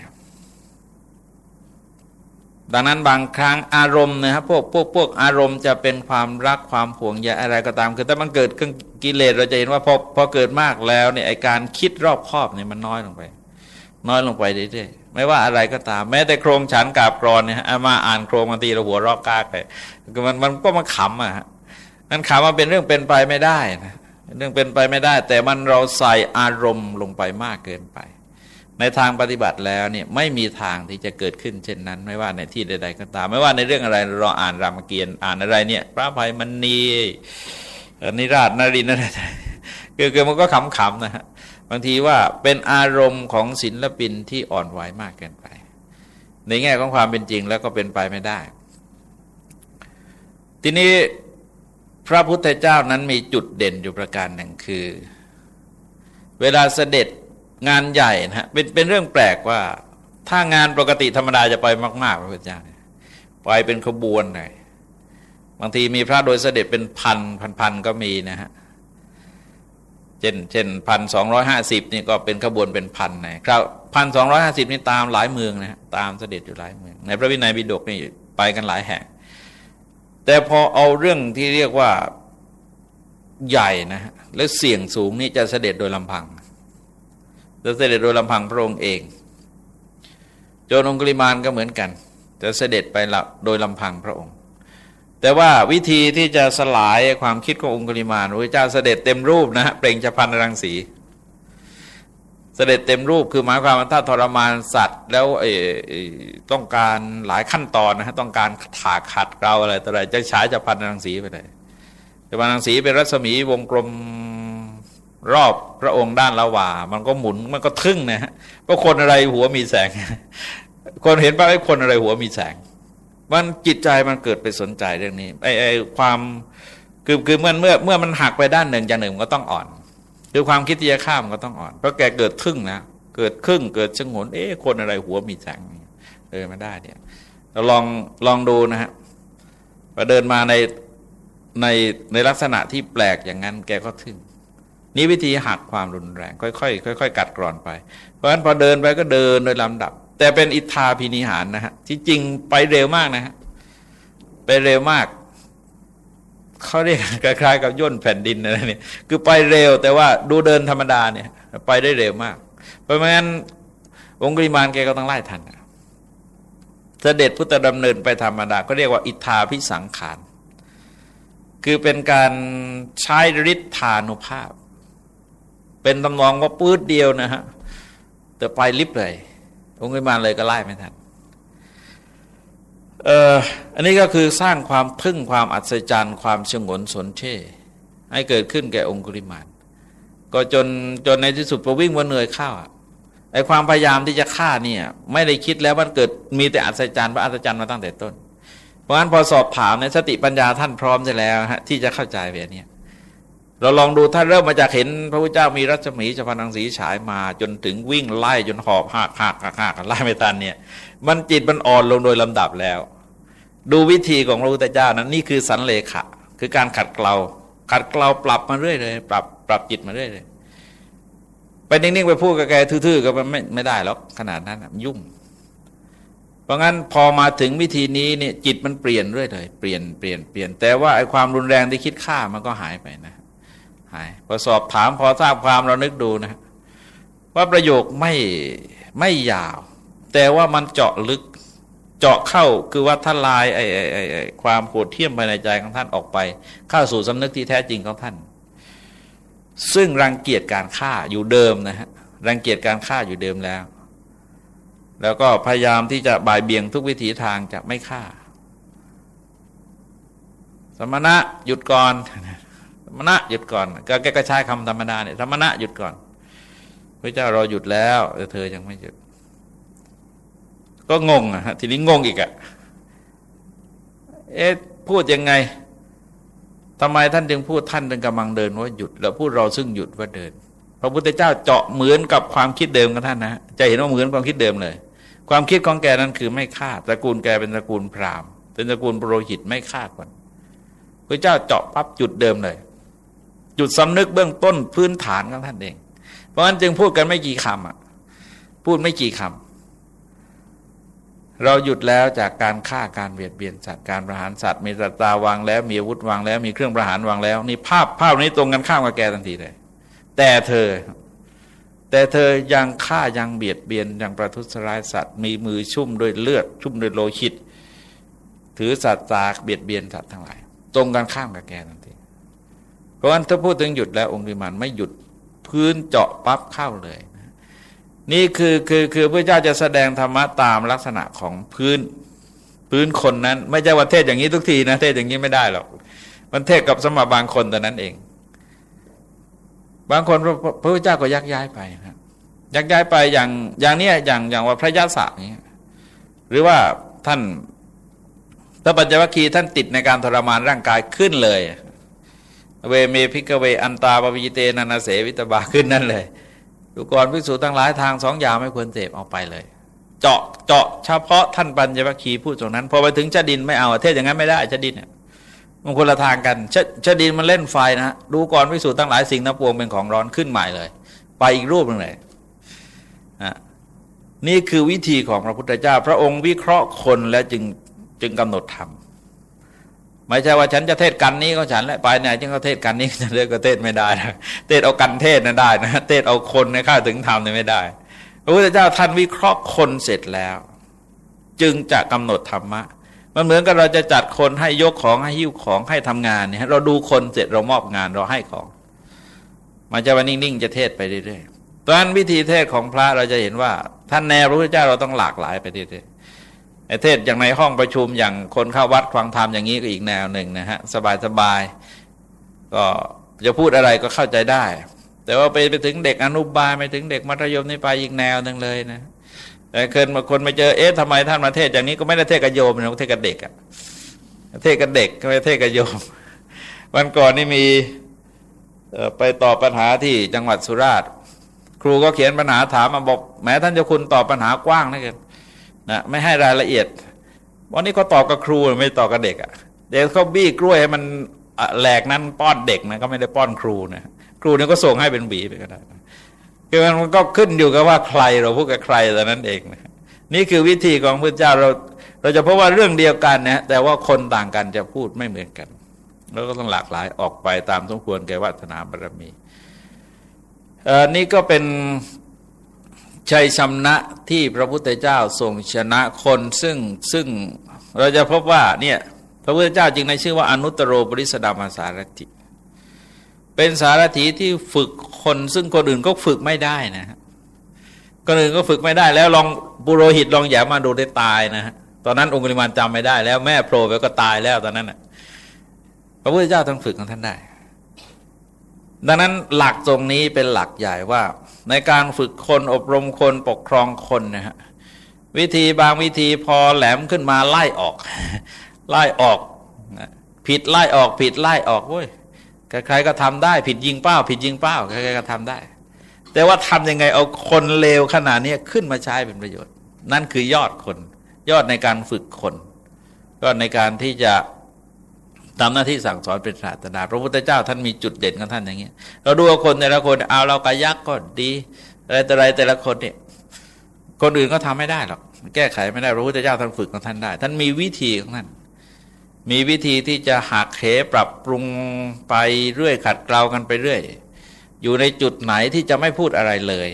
ดังนั้นบางครั้งอารมณ์นะครับพวกพวกพวกอารมณ์จะเป็นความรักความห่วงใยอะไรก็ตาม คือถ้ามันเกิดกิเลสเราจะเห็นว่าพอพอเกิดมากแล้วเนี่ยไอการคิดรอบครอบเนี่ยมันน้อยลงไป น้อยลงไปเรื่อย ไม่ว่าอะไรก็ตาม แม้แต่โครงฉันกาบกรอนเนี่ยมาอ่านโครงบางทีเราหัวรอกกากไปมันมันก็มาขำอะนั่นขำมาเป็นเรื่องเป็นไปไม่ได้นะเรื่องเป็นไปไม่ได้ แต่มันเราใส่อารมณ์ลงไปมากเกินไป ในทางปฏิบัติแล้วเนี่ยไม่มีทางที่จะเกิดขึ้นเช่นนั้น ไม่ว่าในที่ใด ๆ ก็ตาม ไม่ว่าในเรื่องอะไรเราอ่านรามเกียรติอ่านอะไรเนี่ย พระภัยมันนีนิราชนรินอะไรคือคือมันก็ขำๆนะฮะ บางทีว่าเป็นอารมณ์ของศิลปินที่อ่อนไหวมากเกินไป ในแง่ของความเป็นจริงแล้วก็เป็นไปไม่ได้ ทีนี้พระพุทธเจ้านั้นมีจุดเด่นอยู่ประการหนึ่งคือ เวลาเสด็จงานใหญ่นะฮะเป็นเป็นเรื่องแปลกว่าถ้างานปกติธรรมดาจะไปมาก ๆ พระพุทธเจ้าไปเป็นขบวนเลยบางทีมีพระโดยเสด็จเป็นพันพันพันก็มีนะฮะ เช่นเช่นพันสองร้อยห้าสิบนี่ก็เป็นขบวนเป็นพันนะครับพันสองร้อยห้าสิบนี่ตามหลายเมืองนะตามเสด็จอยู่หลายเมือง ในพระวินัยบิดกนี่ไปกันหลายแห่ง แต่พอเอาเรื่องที่เรียกว่าใหญ่นะและเสี่ยงสูงนี่จะเสด็จโดยลำพัง จะเสด็จโดยลำพังพระองค์เอง โจรองคุลิมานก็เหมือนกัน จะเสด็จไปโดยลำพังพระองค์ แต่ว่าวิธีที่จะสลายความคิดขององคุลิมานพระเจ้าเสด็จเต็มรูปนะฮะเปล่งจะพันรังสี เสด็จเต็มรูปคือหมายความว่าถ้าทรมานสัตว์ แล้วต้องการหลายขั้นตอนนะฮะต้องการถากขัดเราอะไรต่ออะไรจะฉายจะพันรังสีไปเลยจะพันรังสีเป็นรัศมีวงกลมรอบพระองค์ด้านละว่า มันก็หมุนมันก็ทึ่งนะฮะเพราะคนอะไรหัวมีแสง คนเห็นป่ะไอ้คนอะไรหัวมีแสง มันจิตใจมันเกิดไปสนใจเรื่องนี้ไอ้ไอ้ความคือคือเมื่อเมื่อเมื่อมันหักไปด้านหนึ่งอย่างหนึ่งมันก็ต้องอ่อน คือความคิดที่จะข้ามก็ต้องอ่อน เพราะแกเกิดทึ่งนะเกิดครึ่งเกิดชงนเอ๊ะคนอะไรหัวมีแสงเออมาได้เนี่ยเราลองลองดูนะฮะพอเดินมาในในในลักษณะที่แปลกอย่างนั้น แกก็ทึ่งนี่วิธีหักความรุนแรง ค่อยๆค่อยๆกัดกร่อนไป เพราะฉะนั้นพอเดินไปก็เดินโดยลำดับ แต่เป็นอิทธาพินิหารนะฮะที่จริงไปเร็วมากนะฮะไปเร็วมากเขาเรียกคล้ายๆกับย่นแผ่นดินอะไรเนี่ยคือไปเร็วแต่ว่าดูเดินธรรมดาเนี่ย ไปได้เร็วมาก เพราะงั้นองค์กริมานแกก็ต้องไล่ทันเสด็จพุทธดำเนินไปธรรมดา ก็เรียกว่าอิทธาพิสังขารคือเป็นการใช้ฤทธานุภาพ เป็นตำนองว่าปื้ดเดียวนะฮะแต่ไปลิบเลย องค์วิมานเลยก็ไล่ไม่ทันเอ่ออันนี้ก็คือสร้างความทึ่งความอัศจรรย์ความชงนสนเช่ให้เกิดขึ้นแก่องคุริมาน ก็จนจนในที่สุดพอวิ่งวันเหนื่อยข้าวไอ้ความพยายามที่จะฆ่าเนี่ยไม่ได้คิดแล้วมันเกิดมีแต่อัศจรรย์พระอัศจรรย์มาตั้งแต่ต้น เพราะฉะนั้นพอสอบถามในสติปัญญาท่านพร้อมจะแล้วฮะที่จะเข้าใจแบบนี้ เราลองดูท่านเริ่มมาจากเห็นพระพุทธเจ้ามีรัศมีจะพนังสีฉายมาจนถึงวิ่งไล่จนหอบหักหักหักหักไล่ไม่ทันเนี่ย มันจิตมันอ่อนลงโดยลำดับแล้ว ดูวิธีของพระพุทธเจ้านั้นนี่คือสันเลขะ คือการขัดเกลาขัดเกลาปรับมาเรื่อยเลยปรับปรับจิตมาเรื่อยเลยไปนิ่งๆไปพูดกับแกทื่อๆก็ไม่ไม่ได้หรอกขนาดนั้นยุ่ง เพราะงั้นพอมาถึงวิธีนี้เนี่ยจิตมันเปลี่ยนเรื่อยเลยเปลี่ยนเปลี่ยนเปลี่ยนแต่ว่าไอ้ความรุนแรงที่คิดฆ่ามันก็หายไปนะ หายพอสอบถามพอทราบความเรานึกดูนะว่าประโยคไม่ไม่ยาว แต่ว่ามันเจาะลึกเจาะเข้าคือว่าท่านลายไอ้ไอ้ไอ้ความโหดเที่ยมภายในใจของท่านออกไป เข้าสู่สำนึกที่แท้จริงของท่าน ซึ่งรังเกียจการฆ่าอยู่เดิมนะฮะรังเกียจการฆ่าอยู่เดิมแล้ว แล้วก็พยายามที่จะบ่ายเบี่ยงทุกวิถีทางจะไม่ฆ่า สมณะหยุดก่อน มณะหยุดก่อน ก็แกก็ใช้คำธรรมดาเนี่ยธรรมณะหยุดก่อน พระเจ้าเราหยุดแล้วแต่เธอยังไม่หยุด ก็งงอะทีนี้งงอีกอะเอ๊ะพูดยังไงทำไมท่านจึงพูดท่านจึงกำลังเดินว่าหยุด แล้วพูดเราซึ่งหยุดว่าเดิน พระพุทธเจ้าเจาะเหมือนกับความคิดเดิมของท่านนะจะเห็นว่าเหมือนความคิดเดิมเลย ความคิดของแกนั้นคือไม่ฆ่าตระกูลแกเป็นตระกูลพราหมณ์เป็นตระกูลปรหิตไม่ฆ่าคนพระเจ้าเจาะปั๊บจุดเดิมเลย จุดสำนึกเบื้องต้นพื้นฐานของท่านเอง เพราะฉะนั้นจึงพูดกันไม่กี่คำอะพูดไม่กี่คำเราหยุดแล้วจากการฆ่าการเบียดเบียนสัตว์การประหารสัตว์มีตตาวางแล้วมีอาวุธวางแล้ว มีเครื่องประหารวางแล้ว นี่ภาพภาพนี้ตรงกันข้ามกับแกทันทีเลย แต่เธอ แต่เธอยังฆ่ายังเบียดเบียนยังประทุษร้ายสัตว์ มีมือชุ่มด้วยเลือด ชุ่มด้วยโลหิต ถือสัตว์จากเบียดเบียนสัตว์ทั้งหลาย ตรงกันข้ามกับแกทัน เพราะฉะนั้นถ้าพูดถึงหยุดแล้วองค์ริมานไม่หยุดพื้นเจาะปั๊บเข้าเลยนี่คือคือคือพระเจ้าจะแสดงธรรมะตามลักษณะของพื้นพื้นคนนั้น ไม่ใช่ว่าเทศอย่างนี้ทุกทีนะเทศอย่างนี้ไม่ได้หรอกมันเทศกับสมบางคนแต่นั้นเอง บางคนพระพุทธเจ้าก็ยักย้ายไปนะยักย้ายไปอย่างอย่างเนี้ยอย่างอย่างว่าพระยาศกนี้หรือว่าท่านพระปัญจวัคคีย์ท่านติดในการทรมานร่างกายขึ้นเลย เทฺวเม ภิกฺขเว อนฺตาปพฺพชิเตน นเสวิตพฺพาขึ้นนั่นเลยดูก่อนภิกษุทั้งหลายทางสองอย่างไม่ควรเสพออกไปเลย เจาะเจาะเฉพาะท่านปัญจวัคคีย์พูดตรงนั้นพอไปถึงชฎิลไม่เอาเทศอย่างนั้นไม่ได้ชฎิลเนี่ยมันคนละทางกันชชฎิลมันเล่นไฟนะดูก่อนภิกษุทั้งหลายสิ่งทั้งปวงเป็นของร้อนขึ้นใหม่เลย ไปอีกรูปหนึ่งเลยนี่คือวิธีของพระพุทธเจ้า พระองค์วิเคราะห์คนแล้วจึงจึงกำหนดธรรม ไม่ใช่ว่าฉันจะเทศกันนี้ก็ฉันแหละไปไหนฉันก็เทศกันนี้ฉันเลยก็เทศไม่ได้นะเทศเอากันเทศนะได้นะเทศเอาคนในข้าถึงธรรมเนี่ยไม่ได้พระพุทธเจ้าท่านวิเคราะห์คนเสร็จแล้ว จึงจะกำหนดธรรมะมันเหมือนกับเราจะจัดคนให้ยกของให้หิ้วของให้ทำงานเนี่ยเราดูคนเสร็จเรามอบงานเราให้ของมันจะวันนิ่งๆจะเทศไปเรื่อยๆตอนวิธีเทศของพระเราจะเห็นว่าท่านแนวพระพุทธเจ้าเราต้องหลากหลายไปเรื่อย เทศอย่างในห้องประชุมอย่างคนเข้าวัดฟังธรรมอย่างนี้ก็อีกแนวหนึ่งนะฮะสบายๆก็จะพูดอะไรก็เข้าใจได้ แต่ว่าไปไปถึงเด็กอนุบาลไปถึงเด็กมัธยมนี่ไปอีกแนวหนึ่งเลยนะแต่เกินมาคนมาเจอเอ๊ะทำไมท่านมาเทศอย่างนี้ก็ไม่ได้เทศกับโยมนะเทศกับเด็กอะเทศกับเด็กไม่เทศกับโยม วันก่อนนี่มีไปตอบปัญหาที่จังหวัดสุราษฎร์ครูก็เขียนปัญหาถามมาบอกแม้ท่านเจ้าคุณตอบปัญหากว้างนะกัน นะไม่ให้รายละเอียดวันนี้เขาตอบกับครูไม่ตอบกับเด็กอะ่ะเด็กเขาบี้กล้วยให้มันแหลกนั้นป้อนเด็กนะก็ไม่ได้ป้อนครูนะครูเนี่ยก็ส่งให้เป็นบีไปก็ได้คือมันก็ขึ้นอยู่กับว่าใครเราพูดกับใครแต่นั้นเองนะนี่คือวิธีของพระเจ้าเราเราจะพบว่าเรื่องเดียวกันนะแต่ว่าคนต่างกันจะพูดไม่เหมือนกัน แล้วก็ต้องหลากหลายออกไปตามสมควรแก่วัฒนาบารมีนี่ก็เป็น ชัยชนะที่พระพุทธเจ้าทรงชนะคนซึ่งซึ่งเราจะพบว่าเนี่ยพระพุทธเจ้าจึงในชื่อว่าอนุตตรบริสดามาสารถิ เป็นสารถีที่ฝึกคนซึ่งคนอื่นก็ฝึกไม่ได้นะคนอื่นก็ฝึกไม่ได้แล้วลองบุโรหิตลองแย่มาดูได้ตายนะฮะตอนนั้นองคุลิมานจำไม่ได้ แล้วแม่โผล่ไปก็ตายแล้วตอนนั้นนะพระพุทธเจ้าต้องฝึกของท่านได้ ดังนั้นหลักตรงนี้เป็นหลักใหญ่ว่า ในการฝึกคนอบรมคนปกครองคนนะฮะวิธีบางวิธีพอแหลมขึ้นมาไล่ออก ไล่ออกผิดไล่ออกผิดไล่ออกเว้ยใครๆก็ทำได้ ผิดยิงเป้า ผิดยิงเป้าใครๆก็ทำได้ แต่ว่าทํำยังไงเอาคนเลวขนาดนี้ขึ้นมาใช้เป็นประโยชน์ นั่นคือยอดคน ยอดในการฝึกคนก็ในการที่จะ ทำหน้าที่สั่งสอนเป็นศาสนาพระพุทธเจ้าท่านมีจุดเด่นของท่านอย่างเงี้ยเราดูคนแต่ละคนเอาเรากายักก็ดีอะไรแต่ไรแต่ละคนเนี่ยคนอื่นก็ทำไม่ได้หรอกแก้ไขไม่ได้พระพุทธเจ้าท่านฝึกของท่านได้ ท่านมีวิธีของท่านมีวิธีที่จะหักเหปรับปรุงไปเรื่อยขัดเกลากันไปเรื่อย อยู่ในจุดไหนที่จะไม่พูดอะไรเลย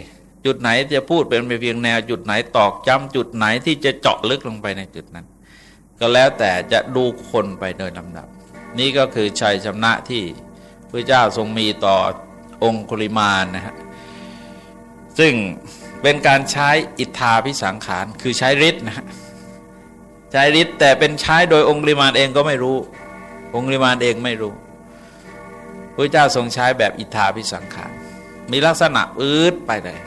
จุดไหนจะพูดเป็นเพียงแนว จุดไหนตอกจำจุดไหนที่จะเจาะลึกลงไปในจุดนั้น ก็แล้วแต่จะดูคนไปโดยลำดับ นี่ก็คือชัยชนะที่พระเจ้าทรงมีต่อองคุลิมานนะฮะซึ่งเป็นการใช้อิทธาพิสังขารคือใช้ฤทธิ์นะฮะใช้ฤทธิ์แต่เป็นใช้โดยองค์ริมานเองก็ไม่รู้ องค์ริมานเองไม่รู้พระเจ้าทรงใช้แบบอิทธาพิสังขารมีลักษณะอืดไปเลย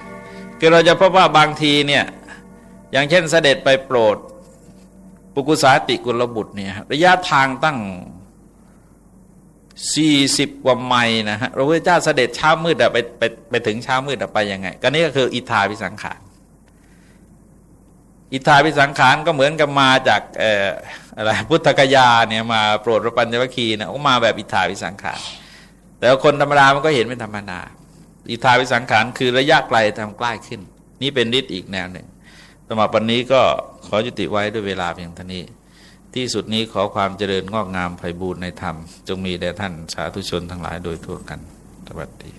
คือเราจะพบว่าบางทีเนี่ยอย่างเช่นเสด็จไปโปรด ปุกุสาติกุลบุตรเนี่ยระยะทางตั้ง สี่สิบกว่าไมล์นะฮะพระพุทธเจ้าเสด็จเช้ามืดอะไปไปไปถึงเช้ามืดอะไปยังไง ก็นี่ก็คืออิทาพิสังขาร อิทาพิสังขารก็เหมือนกับมาจากอะไรพุทธกยาเนี่ยมาโปรดพระปัญญวคีนะก็มาแบบอิทาพิสังขาร แต่คนธรรมดามันก็เห็นเป็นธรรมดาอิทาพิสังขารคือระยะไกลทำใกล้ขึ้น นี่เป็นฤทธิ์อีกแนวหนึ่งสมัปันนี้ก็ขอยุติไว้ด้วยเวลาเพียงเท่านี้ ที่สุดนี้ขอความเจริญงอกงามไพบูรณ์ในธรรม จงมีแด่ท่านสาธุชนทั้งหลายโดยทั่วกัน สวัสดี